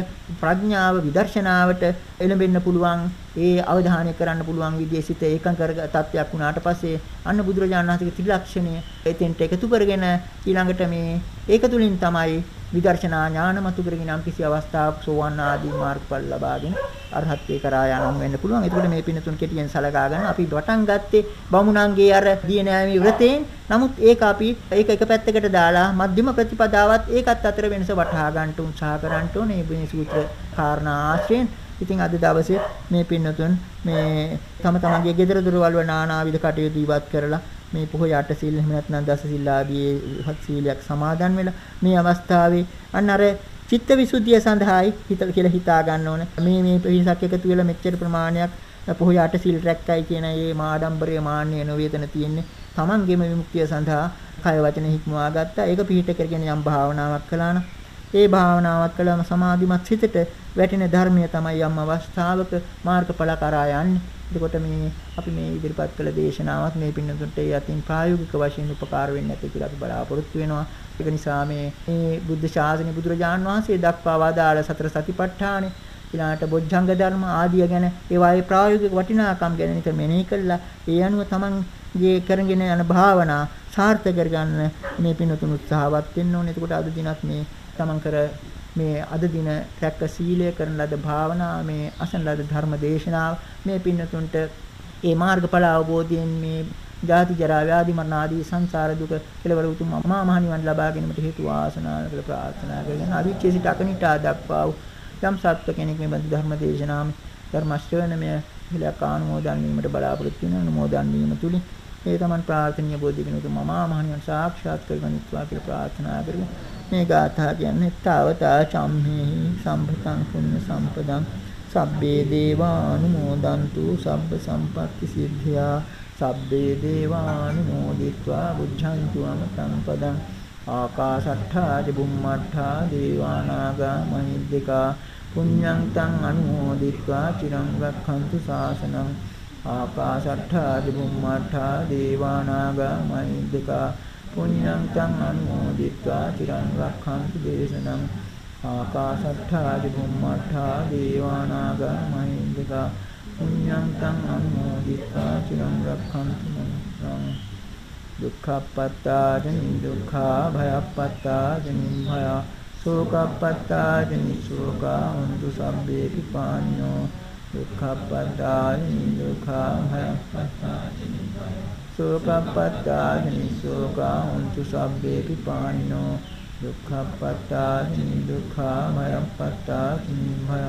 A: ප්‍රඥාව විදර්ශනාවට එළඹෙන්න පුළුවන් ඒ අවධානය කරන්න පුළුවන් විදිහේ සිත ඒකම් කර තත්ත්වයක් වුණාට පස්සේ අන්න බුදුරජාණන් වහන්සේගේ ත්‍රිලක්ෂණය එතෙන්ට එකතු කරගෙන ඊළඟට මේ ඒක තුලින් තමයි විදර්ශනා ඥාන මතු කරගෙන යම් කිසි අවස්ථාවක් සෝවන් ආදී මාර්ගඵල ලබාගෙන අරහත්ත්වේ කරා යනම් වෙන්න පුළුවන්. ඒකට මේ පිනතුන් කෙටියෙන් සලකා ගන්න අපි වටන් ගත්තේ බමුණන්ගේ අර දියනෑමේ වෘතයෙන්. නමුත් ඒක අපි ඒක එක පැත්තකට දාලා මධ්‍යම ප්‍රතිපදාවත් ඒකත් අතර වෙනස වටහා ගන්න උත්සාහ කරන්න ඕනේ මේ සූත්‍ර කාරණා ආශ්‍රයෙන්. ඉතින් අද දවසේ මේ පින්නතුන් මේ තම තමන්ගේ ගෙදර දොරවල් වල නානාවිධ කටයුතු ඉවත් කරලා මේ පොහොය අට සීල් එහෙම නැත්නම් දස සීල් ආදී හත් සීලයක් සමාදන් වෙලා මේ අවස්ථාවේ අන්න අර චිත්ත විසුද්ධිය සඳහායි හිත කියලා හිතා ගන්න ඕන. මේ මේ පිරිසක් එකතු වෙලා මෙච්චර ප්‍රමාණයක් පොහොය අට සීල් රැක්කයි කියන මේ මාඩම්බරය මාන්නය නොවේතන තියෙන්නේ. Tamangeම විමුක්තිය සඳහා කය වචන හික්මවා ගත්තා. ඒක පිළිහිට කරගෙන යම් භාවනාවක් කළා නම් ඒ භාවනාවක් කළාම සමාධිමත් සිතට වැටෙන ධර්මය තමයි යම් අවස්ථාවක මාර්ගඵල කරා යන්නේ. එතකොට මේ අපි මේ ඉදිරිපත් කළ දේශනාවත් මේ පින්නතුන්ට ඒ අතින් ප්‍රායෝගික වශයෙන් උපකාර වෙන්න ඇති කියලා අපි බලාපොරොත්තු වෙනවා. ඒක නිසා මේ මේ බුද්ධ ශාසනය බුදුරජාන් වහන්සේ දක්වා වදාළ සතර සතිපට්ඨාන ඊළාට බොජ්ජංග ධර්ම ආදිය ගැන ඒවායේ ප්‍රායෝගික වටිනාකම් ගැන නිතර මෙනෙහි කළා. ඒ අනුව තමන්ගේ කරගෙන යන භාවනා සාර්ථක කරගන්න මේ පින්නතුන් උත්සාහවත් වෙන්න ඕනේ. එතකොට අද දිනත් මේ තමන් කර මේ අද දින රැක්ක සීලය කරන ලද භාවනා මේ අසන ලද ධර්ම දේශනාව මේ පින්නතුන්ට ඒ මාර්ගඵල අවබෝධයෙන් මේ ජාති ජරා ව්‍යාධි මරණ ආදී සංසාර දුක කෙලවර උතුම් අමා මහ නිවන් ලබා ගැනීමට හේතු වාසනා කියලා ප්‍රාර්ථනා කරගෙන අවිච්ඡේ සිට අකනිටා දක්වා යම් සත්ව කෙනෙක් මේ බඳු ධර්ම දේශනාම ධර්ම ශ්‍රවණමය හිලක ආනුමෝදන් වීමට බලාපොරොත්තු වෙන අනුමෝදන් වීම තුලින් ඒ තමන් ප්‍රාර්ථනීය බෝධි විනුතු මමා මහ නිවන් සාක්ෂාත් කරගනිත්වා කියලා ප්‍රාර්ථනා කරමු මේ ගාථා කියන්නේ තාවතා චම්මේහි සම්පතං පුඤ්ඤ සම්පදං. සබ්බේ දේවානුමෝදන්තු සබ්බ සම්පatti සිද්ධා. සබ්බේ දේවානුමෝදිත්වා බුද්ධං අමතං පදං. ආකාශට්ඨා චුම්මට්ඨා දේවානාගා මහිද්దికා. පුඤ්ඤං තං අනුමෝදිත්වා චිරං රක්ඛන්තු ශාසනං. ආකාශට්ඨා චුම්මට්ඨා දේවානාගා මහිද්దికා. පුඤ්ඤං තං අනුමෝදිත්වා චිරං රක්ඛන්තු දේශනං ආකාශට්ඨා චුම්මට්ඨා දේවානාගා මහිද්దికා පුඤ්ඤං තං අනුමෝදිත්වා චිරං රක්ඛන්තු මං දුක්ඛප්පත්තාජනි දුක්ඛා භයප්පත්තාජනි භය සෝකප්පත්තාජනි සෝකා හොන්තු සබ්බේ පිපාඤ්ඤෝ දුක්ඛප්පත්තාජනි දුක්ඛා භයප්පත්තාජනි සෝකප්පත්තාජනි සෝකා හොන්තු සබ්බේ පිපාඤ්ඤෝ දුක්ඛප්පත්තාජනි දුක්ඛා භයප්පත්තාජනි භය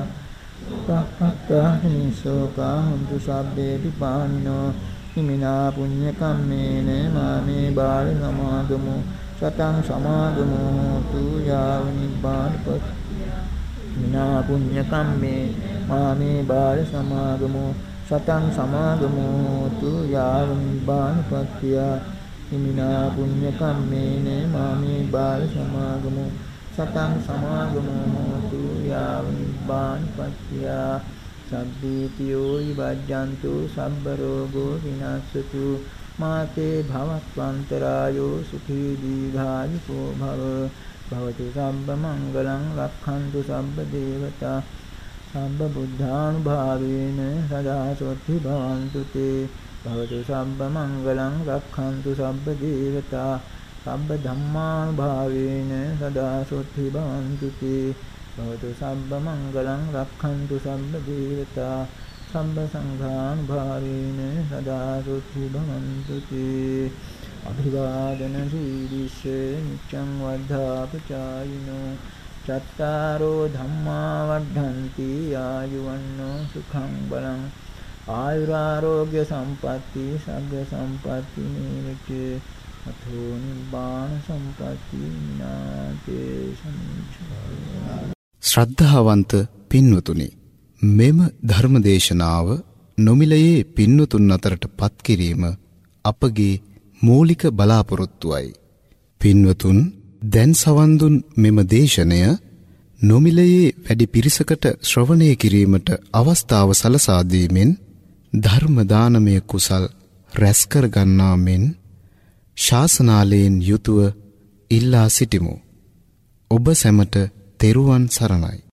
A: සෝකප්පත්තාජනි සෝකා හොන්තු සබ්බේ පිපාඤ්ඤෝ හිමිනා පුඤ්ඤ කම්මේන මාමේ බාල සමාගමු සතං සමාගමු හෝතු යාව නිබ්බානපත් හිමිනා පුඤ්ඤ කම්මේ මාමේ බාල සමාගමු සතං සමාගමු හෝතු යාව නිබ්බානපත්ත්‍ය හිමිනා පුඤ්ඤ කම්මේන මාමේ බාල සමාගමු. සතං සමාගමු හෝතු යාව නිබ්බානපත්ත්‍ය සබ්බීතියෝ විවජ්ජන්තු සබ්බ රෝගෝ විනාශතු. මාතේ භවත්වන්තරායෝ සුඛී දීඝායුකෝ භව. භවතු සම්බ මංගලං රක්ඛන්තු සම්බ දේවතා සම්බ බුද්ධානුභාවේන සදා සොත්ති භවන්තු තේ භවතු සම්බ මංගලං රක්ඛන්තු සම්බ දේවතා සම්බ ධම්මානුභාවේන සදා සොත්ති භවන්තු තේ භවතු සම්බ මංගලං රක්ඛන්තු සම්බ දේවතා සම්බ සංඝානුභාවේන සදා සුඛි භවන්තු තේ අභිවාදන සීලිස්ස නිච්ඡං වද්ධාපචායිනෝ. චත්තාරෝ ධම්මා වද්ධන්ති ආයුවන්නෝ සුඛං බලං ආයුරාෝග්‍ය සම්පatti සග්ග සම්පatti නීවචේ අතෝ නිබ්බාන සම්පatti නාතේ සම්චාරා
B: ශ්‍රද්ධාවන්ත පින්වතුනි මෙම ධර්මදේශනාව නොමිලයේ පින්වතුන් අතරට පත් කිරීම අපගේ මූලික බලාපොරොත්තුවයි. පින්වතුන් දැන් සවන් දුන් මෙම දේශනය නොමිලයේ වැඩි පිරිසකට ශ්‍රවණය කිරීමට අවස්ථාව සලසා දීමෙන් ධර්ම දානමය කුසල් රැස් කර ගන්නා මෙන් ශාසනාලයෙන් යුතුව ඉල්ලා සිටිමු. ඔබ සැමට තෙරුවන් සරණයි.